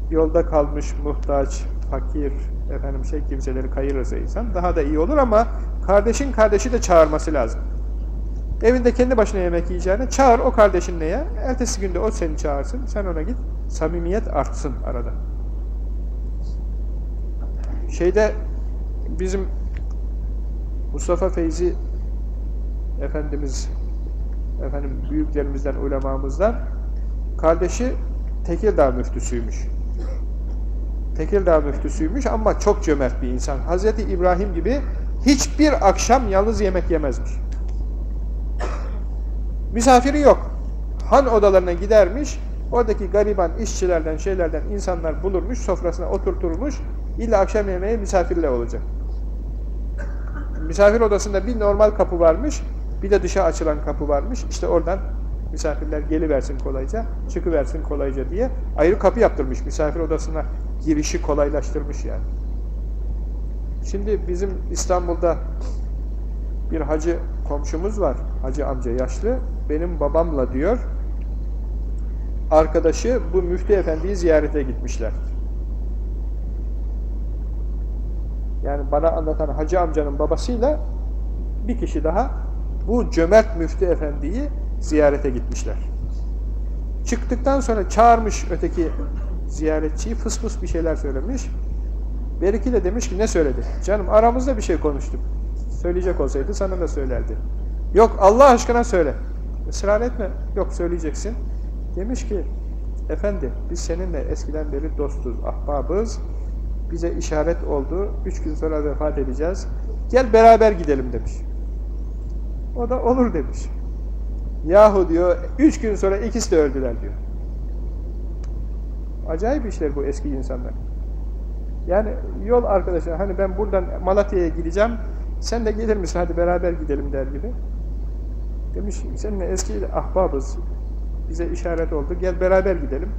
yolda kalmış muhtaç, fakir, efendim şey kimseleri kayırırsa insan daha da iyi olur ama kardeşin kardeşi de çağırması lazım. Evinde kendi başına yemek yiyeceğine çağır o kardeşinle ye. Ertesi günde o seni çağırsın. Sen ona git. Samimiyet artsın arada. Şeyde bizim Mustafa Feyzi Efendimiz efendim büyüklerimizden, ulemamızdan kardeşi Tekirdağ müftüsüymüş. Tekirdağ müftüsüymüş ama çok cömert bir insan. Hazreti İbrahim gibi hiçbir akşam yalnız yemek yemezmiş. Misafiri yok. Han odalarına gidermiş, oradaki gariban işçilerden, şeylerden insanlar bulurmuş, sofrasına oturturmuş, illa akşam yemeği misafirle olacak. Misafir odasında bir normal kapı varmış, bir de dışa açılan kapı varmış. İşte oradan misafirler geliversin kolayca, çıkıversin kolayca diye ayrı kapı yaptırmış. Misafir odasına girişi kolaylaştırmış yani. Şimdi bizim İstanbul'da bir hacı komşumuz var. Hacı amca yaşlı. Benim babamla diyor. Arkadaşı bu müftü efendiyi ziyarete gitmişler. Yani bana anlatan hacı amcanın babasıyla bir kişi daha bu cömert müftü efendiyi ziyarete gitmişler. Çıktıktan sonra çağırmış öteki ziyaretçiyi fıs fıs bir şeyler söylemiş. Beriki de demiş ki ne söyledi? Canım aramızda bir şey konuştuk. Söyleyecek olsaydı sana da söylerdi. Yok Allah aşkına söyle. Israr etme. Yok söyleyeceksin. Demiş ki efendi biz seninle eskiden beri dostuz, ahbabız. Bize işaret oldu. Üç gün sonra vefat edeceğiz. Gel beraber gidelim demiş. O da olur demiş. Yahu diyor, üç gün sonra ikisi de öldüler diyor. Acayip işler bu eski insanlar. Yani yol arkadaşı, hani ben buradan Malatya'ya gideceğim, sen de gelir misin, hadi beraber gidelim der gibi. Demiş, seninle eski ahbabız, bize işaret oldu, gel beraber gidelim.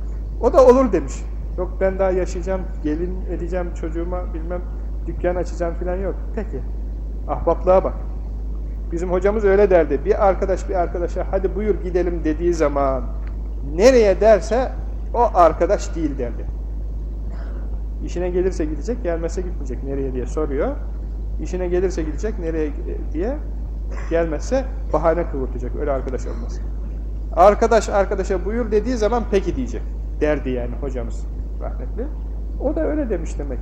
O da olur demiş. Yok ben daha yaşayacağım, gelin edeceğim çocuğuma, bilmem dükkan açacağım falan yok. Peki, ahbaplığa bak. Bizim hocamız öyle derdi. Bir arkadaş bir arkadaşa hadi buyur gidelim dediği zaman nereye derse o arkadaş değil derdi. İşine gelirse gidecek, gelmezse gitmeyecek. Nereye diye soruyor. İşine gelirse gidecek, nereye diye gelmezse bahane kıvırtacak. Öyle arkadaş olmaz. Arkadaş arkadaşa buyur dediği zaman peki diyecek. Derdi yani hocamız rahmetli. O da öyle demiş demek.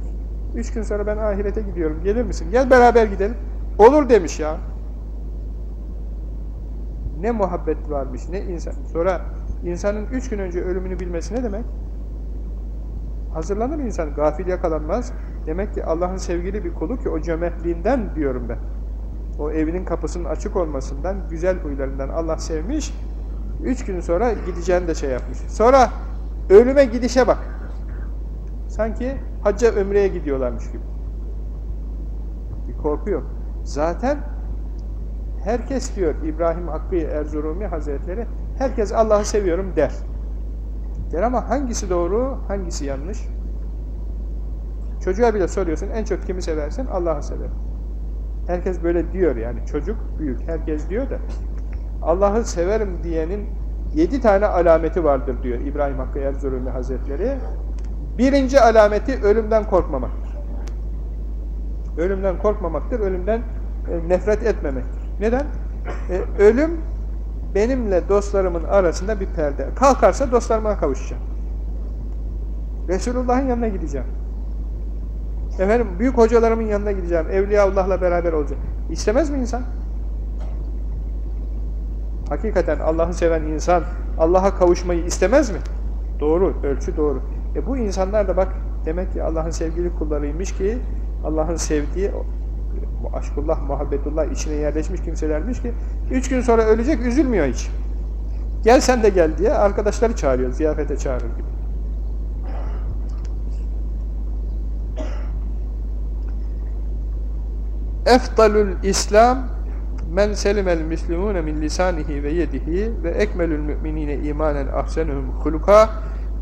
Üç gün sonra ben ahirete gidiyorum. Gelir misin? Gel beraber gidelim. Olur demiş ya. Ne muhabbet varmış, ne insan. Sonra insanın üç gün önce ölümünü bilmesi ne demek? Hazırlanır insan, gafil yakalanmaz. Demek ki Allah'ın sevgili bir kulu ki o cömertliğinden diyorum ben. O evinin kapısının açık olmasından, güzel huylarından Allah sevmiş. Üç gün sonra gideceğini de şey yapmış. Sonra ölüme gidişe bak. Sanki hacca ömreye gidiyorlarmış gibi. Bir korku yok. Zaten herkes diyor İbrahim Hakkı Erzurumi Hazretleri herkes Allah'ı seviyorum der. Der ama hangisi doğru, hangisi yanlış? Çocuğa bile soruyorsun en çok kimi seversin? Allah'ı severim. Herkes böyle diyor yani çocuk büyük herkes diyor da Allah'ı severim diyenin yedi tane alameti vardır diyor İbrahim Hakkı Erzurumi Hazretleri. Birinci alameti ölümden korkmamaktır. Ölümden korkmamaktır, ölümden e, nefret etmemektir. Neden? E, ölüm benimle dostlarımın arasında bir perde. Kalkarsa dostlarıma kavuşacağım. Resulullah'ın yanına gideceğim. Efendim büyük hocalarımın yanına gideceğim. Evliya Allah'la beraber olacağım. İstemez mi insan? Hakikaten Allah'ı seven insan Allah'a kavuşmayı istemez mi? Doğru, ölçü doğru. E bu insanlar da bak demek ki Allah'ın sevgili kullarıymış ki Allah'ın sevdiği aşkullah, muhabbetullah içine yerleşmiş kimselermiş ki üç gün sonra ölecek üzülmüyor hiç. Gel sen de gel diye arkadaşları çağırıyor, ziyafete çağırır gibi. Efdalül İslam men selimel müslimune min lisanihi ve yedihi ve ekmelül müminine imanen ahsenuhum huluka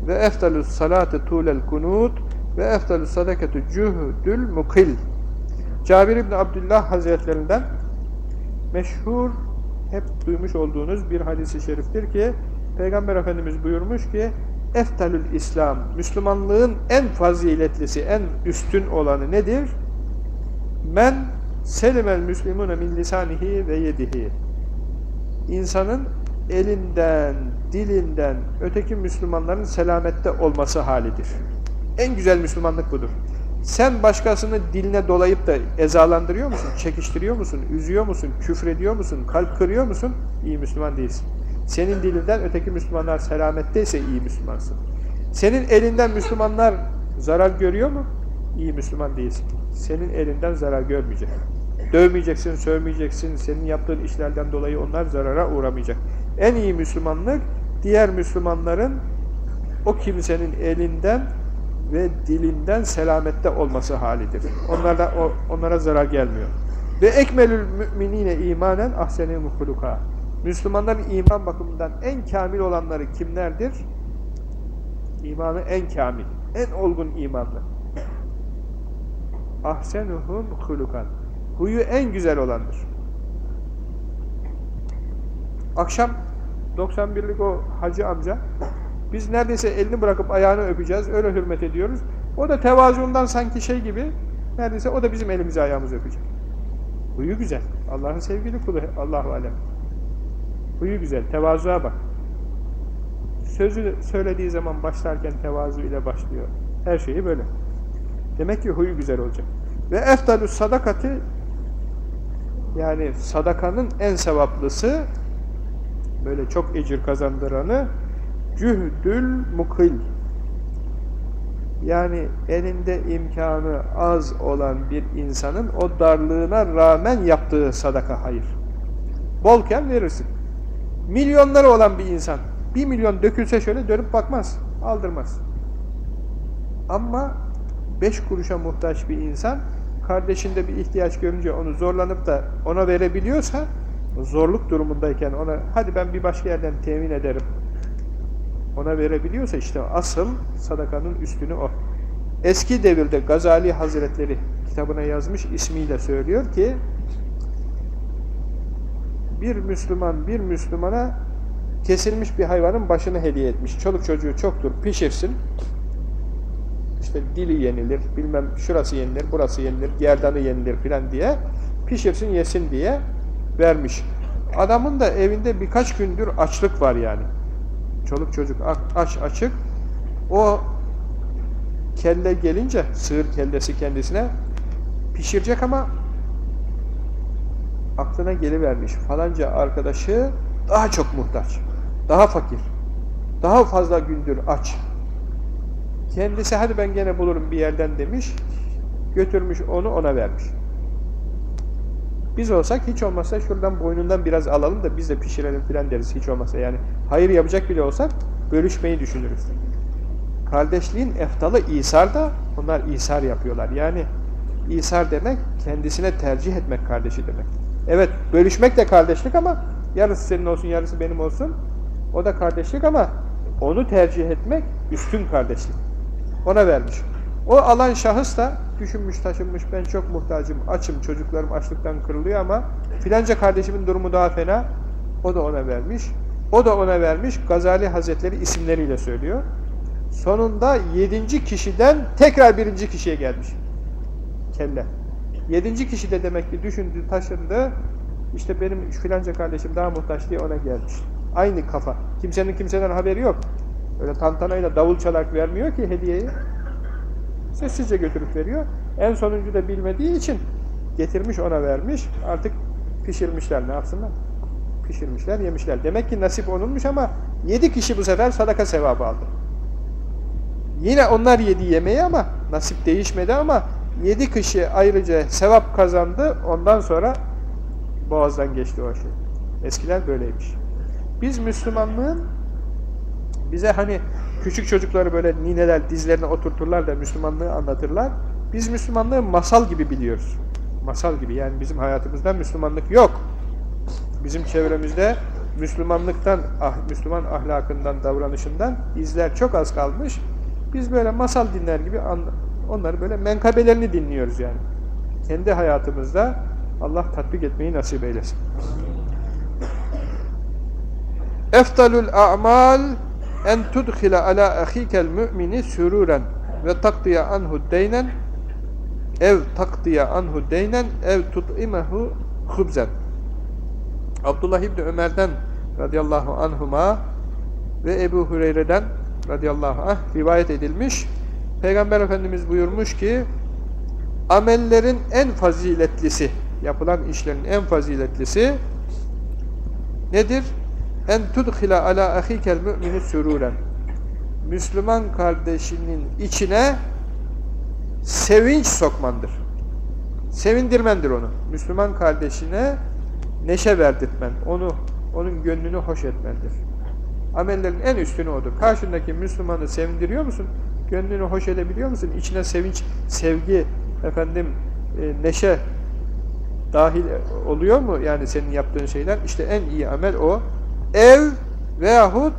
ve efdalus salate tulel kunut ve efdalus sadakatü cuhdül mukil Cabir İbni Abdullah Hazretlerinden meşhur hep duymuş olduğunuz bir hadisi şeriftir ki Peygamber Efendimiz buyurmuş ki Eftalül İslam, Müslümanlığın en faziletlisi, en üstün olanı nedir? Men selimel müslimune min lisanihi ve yedihi. İnsanın elinden, dilinden öteki Müslümanların selamette olması halidir. En güzel Müslümanlık budur. Sen başkasını diline dolayıp da ezalandırıyor musun? Çekiştiriyor musun? Üzüyor musun? Küfrediyor musun? Kalp kırıyor musun? İyi Müslüman değilsin. Senin dilinden öteki Müslümanlar selametteyse iyi Müslümansın. Senin elinden Müslümanlar zarar görüyor mu? İyi Müslüman değilsin. Senin elinden zarar görmeyecek. Dövmeyeceksin, sövmeyeceksin. Senin yaptığın işlerden dolayı onlar zarara uğramayacak. En iyi Müslümanlık diğer Müslümanların o kimsenin elinden ve dilinden selamette olması halidir. Onlara, onlara zarar gelmiyor. Ve ekmelül müminine imanen ahseni muhluka. Müslümanların iman bakımından en kamil olanları kimlerdir? İmanı en kamil, en olgun imanlı. ahsenuhum hulukan. Huyu en güzel olandır. Akşam 91'lik o hacı amca biz neredeyse elini bırakıp ayağını öpeceğiz. Öyle hürmet ediyoruz. O da tevazuundan sanki şey gibi neredeyse o da bizim elimizi ayağımızı öpecek. Huyu güzel. Allah'ın sevgili kulu. Allahu alem. Huyu güzel. Tevazuya bak. Sözü söylediği zaman başlarken tevazu ile başlıyor. Her şeyi böyle. Demek ki huyu güzel olacak. Ve eftalü sadakati yani sadakanın en sevaplısı böyle çok ecir kazandıranı cühdül mukil yani elinde imkanı az olan bir insanın o darlığına rağmen yaptığı sadaka hayır. Bolken verirsin. Milyonları olan bir insan bir milyon dökülse şöyle dönüp bakmaz, aldırmaz. Ama beş kuruşa muhtaç bir insan kardeşinde bir ihtiyaç görünce onu zorlanıp da ona verebiliyorsa zorluk durumundayken ona hadi ben bir başka yerden temin ederim ona verebiliyorsa işte asıl sadakanın üstünü o. Eski devirde Gazali Hazretleri kitabına yazmış ismiyle söylüyor ki bir Müslüman bir Müslümana kesilmiş bir hayvanın başını hediye etmiş. Çoluk çocuğu çoktur pişirsin. İşte dili yenilir, bilmem şurası yenilir, burası yenilir, gerdanı yenilir filan diye pişirsin yesin diye vermiş. Adamın da evinde birkaç gündür açlık var yani. Çoluk çocuk aç açık. O kelle gelince, sığır kellesi kendisine pişirecek ama aklına gelivermiş. Falanca arkadaşı daha çok muhtaç, daha fakir, daha fazla gündür aç. Kendisi hadi ben gene bulurum bir yerden demiş, götürmüş onu ona vermiş. Biz olsak hiç olmazsa şuradan boynundan biraz alalım da biz de pişirelim filan deriz hiç olmazsa. Yani hayır yapacak bile olsak bölüşmeyi düşünürüz. Kardeşliğin eftalı İsar da onlar İsar yapıyorlar. Yani İsar demek kendisine tercih etmek kardeşi demek. Evet bölüşmek de kardeşlik ama yarısı senin olsun yarısı benim olsun. O da kardeşlik ama onu tercih etmek üstün kardeşlik. Ona vermiş. O alan şahıs da düşünmüş taşınmış ben çok muhtacım, açım, çocuklarım açlıktan kırılıyor ama filanca kardeşimin durumu daha fena. O da ona vermiş. O da ona vermiş. Gazali Hazretleri isimleriyle söylüyor. Sonunda yedinci kişiden tekrar birinci kişiye gelmiş. Kelle. Yedinci kişi de demek ki düşündü, taşındı. İşte benim filanca kardeşim daha muhtaç diye ona gelmiş. Aynı kafa. Kimsenin kimseden haberi yok. Öyle tantanayla davul çalak vermiyor ki hediyeyi. Sessizce götürüp veriyor. En sonuncu da bilmediği için getirmiş ona vermiş. Artık pişirmişler ne yapsınlar? Pişirmişler yemişler. Demek ki nasip onunmuş ama yedi kişi bu sefer sadaka sevabı aldı. Yine onlar yedi yemeği ama nasip değişmedi ama yedi kişi ayrıca sevap kazandı. Ondan sonra boğazdan geçti o şey. Eskiler böyleymiş. Biz Müslümanlığın bize hani küçük çocukları böyle nineler dizlerine oturturlar da Müslümanlığı anlatırlar. Biz Müslümanlığı masal gibi biliyoruz. Masal gibi yani bizim hayatımızda Müslümanlık yok. Bizim çevremizde Müslümanlıktan, ah, Müslüman ahlakından, davranışından izler çok az kalmış. Biz böyle masal dinler gibi onları böyle menkabelerini dinliyoruz yani. Kendi hayatımızda Allah tatbik etmeyi nasip eylesin. Eftalul a'mal en tudkhile ala ahikel mümini sürüren ve takdiye anhu deynen ev takdiye anhu deynen ev tut'imehu hubzen Abdullah İbni Ömer'den radıyallahu anhuma ve Ebu Hureyre'den radıyallahu anh rivayet edilmiş. Peygamber Efendimiz buyurmuş ki amellerin en faziletlisi, yapılan işlerin en faziletlisi nedir? En tudkhila ala ahikel mümini sürüren. Müslüman kardeşinin içine sevinç sokmandır. Sevindirmendir onu. Müslüman kardeşine neşe verdirtmen, onu onun gönlünü hoş etmendir. Amellerin en üstünü odur. Karşındaki Müslümanı sevindiriyor musun? Gönlünü hoş edebiliyor musun? İçine sevinç, sevgi, efendim e, neşe dahil oluyor mu? Yani senin yaptığın şeyler. İşte en iyi amel o. Ev veyahut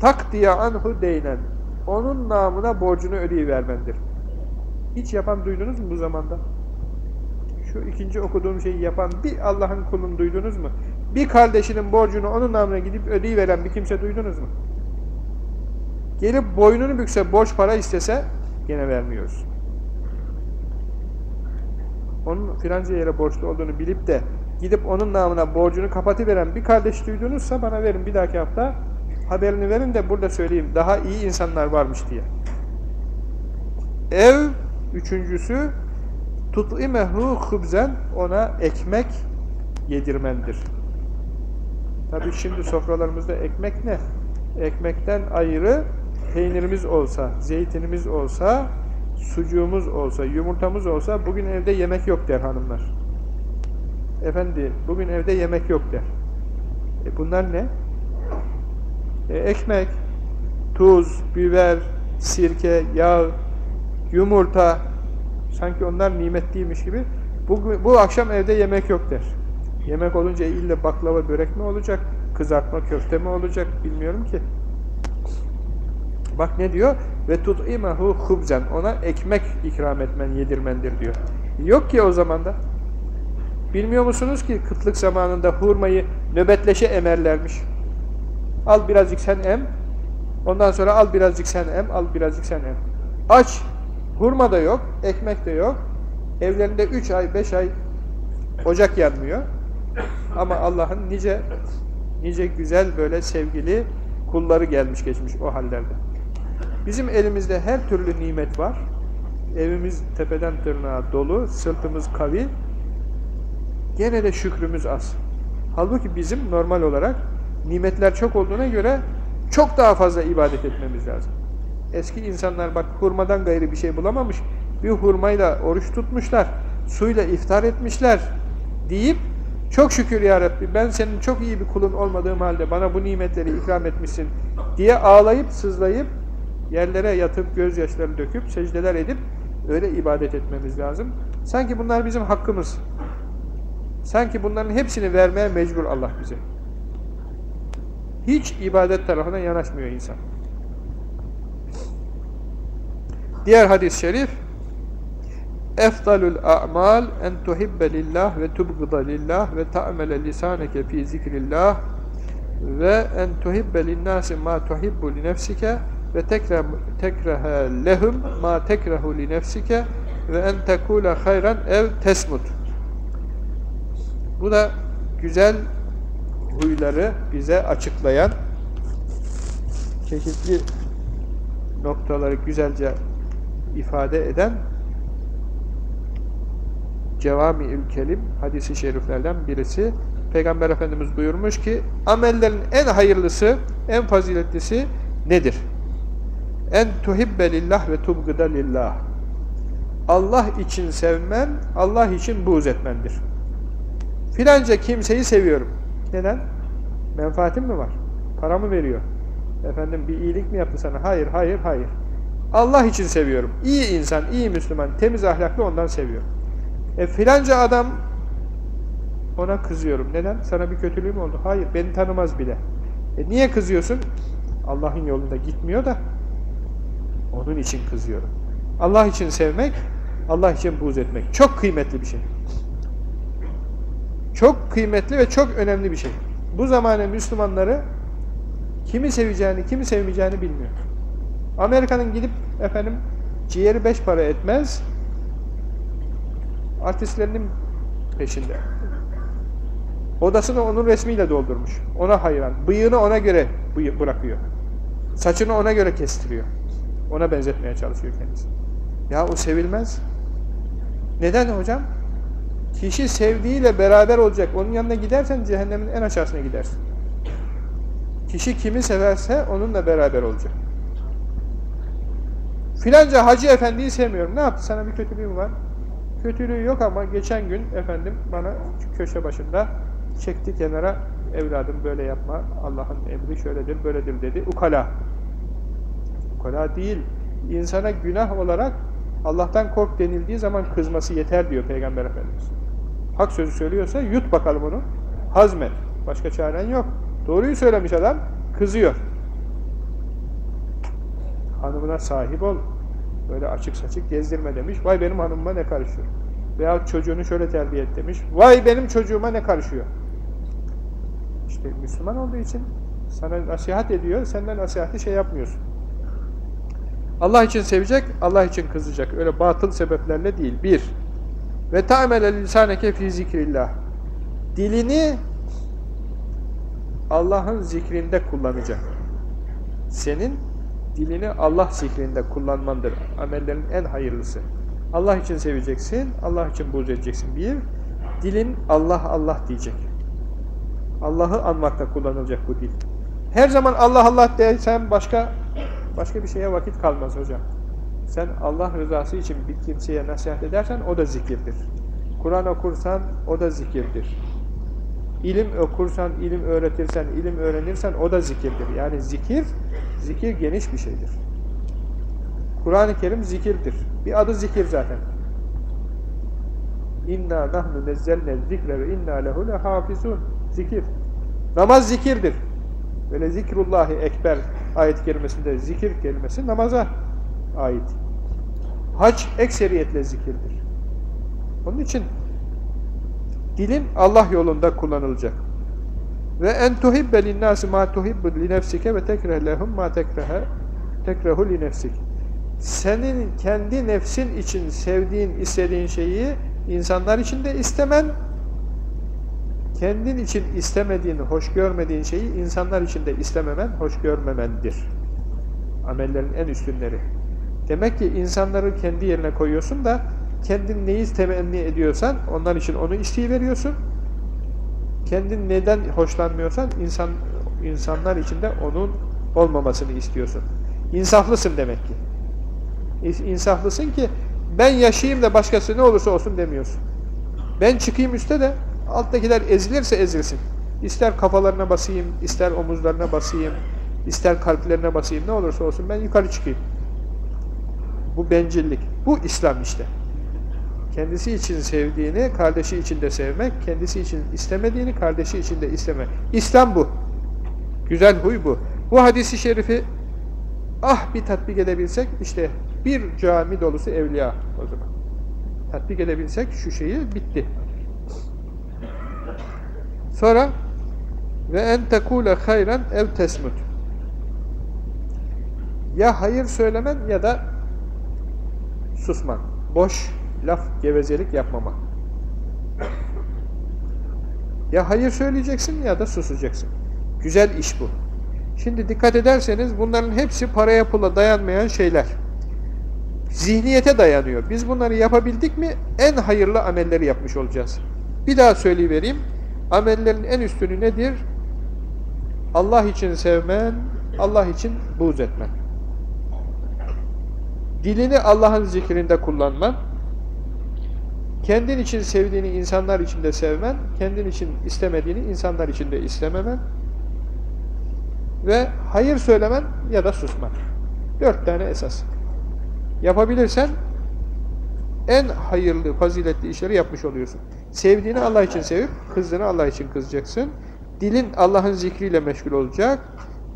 tak diye anhu deynen. Onun namına borcunu ödeyivermendir. Hiç yapan duydunuz mu bu zamanda? Şu ikinci okuduğum şeyi yapan bir Allah'ın kulunu duydunuz mu? Bir kardeşinin borcunu onun namına gidip ödeyiveren bir kimse duydunuz mu? Gelip boynunu bükse, borç para istese gene vermiyoruz. Onun filanca yere borçlu olduğunu bilip de gidip onun namına borcunu kapatıveren bir kardeş duydunuzsa bana verin bir dahaki hafta haberini verin de burada söyleyeyim. Daha iyi insanlar varmış diye. Ev üçüncüsü tut'imehu hubzen ona ekmek yedirmendir. Tabi şimdi sofralarımızda ekmek ne? Ekmekten ayrı peynirimiz olsa, zeytinimiz olsa, sucuğumuz olsa, yumurtamız olsa bugün evde yemek yok der hanımlar. Efendi bugün evde yemek yok der. E bunlar ne? E ekmek, tuz, biber, sirke, yağ, yumurta sanki onlar nimet değilmiş gibi bu, bu akşam evde yemek yok der. Yemek olunca illa baklava börek mi olacak? Kızartma köfte mi olacak? Bilmiyorum ki. Bak ne diyor? Ve tut'imehu hubzen. Ona ekmek ikram etmen, yedirmendir diyor. Yok ki o zamanda. Bilmiyor musunuz ki kıtlık zamanında hurmayı nöbetleşe emerlermiş. Al birazcık sen em. Ondan sonra al birazcık sen em, al birazcık sen em. Aç. Hurma da yok, ekmek de yok. Evlerinde üç ay, beş ay ocak yanmıyor. Ama Allah'ın nice nice güzel böyle sevgili kulları gelmiş geçmiş o hallerde. Bizim elimizde her türlü nimet var. Evimiz tepeden tırnağa dolu, sırtımız kavi. Gene de şükrümüz az. Halbuki bizim normal olarak nimetler çok olduğuna göre çok daha fazla ibadet etmemiz lazım. Eski insanlar bak hurmadan gayrı bir şey bulamamış. Bir hurmayla oruç tutmuşlar. Suyla iftar etmişler. Deyip çok şükür ya Rabbi ben senin çok iyi bir kulun olmadığım halde bana bu nimetleri ikram etmişsin diye ağlayıp sızlayıp yerlere yatıp gözyaşları döküp secdeler edip öyle ibadet etmemiz lazım. Sanki bunlar bizim hakkımız. Sanki bunların hepsini vermeye mecbur Allah bize. Hiç ibadet tarafına yanaşmıyor insan. Diğer hadis-i şerif Efdalul a'mal en tuhibbe lillah ve tubgıda lillah ve ta'mele lisaneke fi zikrillah ve en tuhibbe linnâsi ma tuhibbu li nefsike ve tekrehe lehum ma tekrehu li nefsike ve en tekule hayran ev tesmut. Bu da güzel huyları bize açıklayan çeşitli noktaları güzelce ifade eden Cevami-ül Kelim hadisi şeriflerden birisi. Peygamber Efendimiz buyurmuş ki amellerin en hayırlısı, en faziletlisi nedir? En tuhibbe lillah ve tubgıda lillah. Allah için sevmen, Allah için buğz etmendir. Filanca kimseyi seviyorum. Neden? Menfaatim mi var? Para mı veriyor? Efendim bir iyilik mi yaptı sana? Hayır, hayır, hayır. Allah için seviyorum. İyi insan, iyi Müslüman, temiz ahlaklı ondan seviyorum. E filanca adam ona kızıyorum. Neden? Sana bir kötülüğüm oldu. Hayır, beni tanımaz bile. E niye kızıyorsun? Allah'ın yolunda gitmiyor da onun için kızıyorum. Allah için sevmek, Allah için buğz etmek. Çok kıymetli bir şey. Çok kıymetli ve çok önemli bir şey. Bu zamane Müslümanları kimi seveceğini, kimi sevmeyeceğini bilmiyor. Amerika'nın gidip efendim ciğeri beş para etmez, artistlerinin peşinde. Odasını onun resmiyle doldurmuş. Ona hayran. Bıyığını ona göre bırakıyor. Saçını ona göre kestiriyor. Ona benzetmeye çalışıyor kendisi. Ya o sevilmez. Neden hocam? Kişi sevdiğiyle beraber olacak. Onun yanına gidersen cehennemin en aşağısına gidersin. Kişi kimi severse onunla beraber olacak. Filanca hacı efendiyi sevmiyorum. Ne yaptı? Sana bir kötülüğüm var. Kötülüğü yok ama geçen gün efendim bana köşe başında çekti kenara evladım böyle yapma Allah'ın emri şöyledir böyledir dedi. Ukala. Ukala değil. İnsana günah olarak Allah'tan kork denildiği zaman kızması yeter diyor Peygamber Efendimiz. Hak sözü söylüyorsa yut bakalım onu. Hazmet. Başka çaren yok. Doğruyu söylemiş adam kızıyor. Hanımına sahip ol. Böyle açık saçık gezdirme demiş. Vay benim hanımıma ne karışıyor? Veya çocuğunu şöyle terbiye et demiş. Vay benim çocuğuma ne karışıyor? İşte Müslüman olduğu için sana nasihat ediyor, senden nasihati şey yapmıyorsun. Allah için sevecek, Allah için kızacak. Öyle batıl sebeplerle değil. Bir, ve ta'mele lisaneke fi zikrillah. Dilini Allah'ın zikrinde kullanacak. Senin dilini Allah zikrinde kullanmandır. Amellerin en hayırlısı. Allah için seveceksin, Allah için buğz edeceksin. Bir, dilin Allah Allah diyecek. Allah'ı anmakta kullanılacak bu dil. Her zaman Allah Allah dersen başka başka bir şeye vakit kalmaz hocam. Sen Allah rızası için bir kimseye nasihat edersen o da zikirdir. Kur'an okursan o da zikirdir. İlim okursan, ilim öğretirsen, ilim öğrenirsen o da zikirdir. Yani zikir, zikir geniş bir şeydir. Kur'an-ı Kerim zikirdir. Bir adı zikir zaten. İnna nahnu nezzelne zikre ve inna lehu lehafizun. Zikir. Namaz zikirdir. Böyle zikrullahi ekber ayet kelimesinde zikir kelimesi namaza ait. Hac ekseriyetle zikirdir. Onun için dilin Allah yolunda kullanılacak. Ve en tuhibbe linnâsi mâ tuhibbu li nefsike ve tekreh lehum mâ tekrehe tekrehu li nefsik. Senin kendi nefsin için sevdiğin, istediğin şeyi insanlar için de istemen, kendin için istemediğin, hoş görmediğin şeyi insanlar için de istememen, hoş görmemendir. Amellerin en üstünleri. Demek ki insanları kendi yerine koyuyorsun da kendin neyi temenni ediyorsan onlar için onu isteyiveriyorsun. Kendin neden hoşlanmıyorsan insan insanlar için de onun olmamasını istiyorsun. İnsaflısın demek ki. İnsaflısın ki ben yaşayayım da başkası ne olursa olsun demiyorsun. Ben çıkayım üste de alttakiler ezilirse ezilsin. İster kafalarına basayım, ister omuzlarına basayım, ister kalplerine basayım ne olursa olsun ben yukarı çıkayım. Bu bencillik. Bu İslam işte. Kendisi için sevdiğini kardeşi için de sevmek, kendisi için istemediğini kardeşi için de istemek. İslam bu. Güzel huy bu. Bu hadisi şerifi ah bir tatbik edebilsek işte bir cami dolusu evliya o zaman. Tatbik edebilsek şu şeyi bitti. Sonra ve en tekule hayran ev tesmut. Ya hayır söylemen ya da susman. Boş laf, gevezelik yapmama. Ya hayır söyleyeceksin ya da susacaksın. Güzel iş bu. Şimdi dikkat ederseniz bunların hepsi paraya pula dayanmayan şeyler. Zihniyete dayanıyor. Biz bunları yapabildik mi en hayırlı amelleri yapmış olacağız. Bir daha söyleyivereyim. Amellerin en üstünü nedir? Allah için sevmen, Allah için buğz etmen. Dilini Allah'ın zikrinde kullanman, kendin için sevdiğini insanlar için de sevmen, kendin için istemediğini insanlar için de istememen ve hayır söylemen ya da susman. Dört tane esas. Yapabilirsen en hayırlı, faziletli işleri yapmış oluyorsun. Sevdiğini Allah için sevip, kızdığını Allah için kızacaksın. Dilin Allah'ın zikriyle meşgul olacak.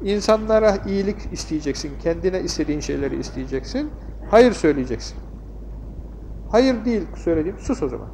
İnsanlara iyilik isteyeceksin. Kendine istediğin şeyleri isteyeceksin. Hayır söyleyeceksin. Hayır değil söylediğim, sus o zaman.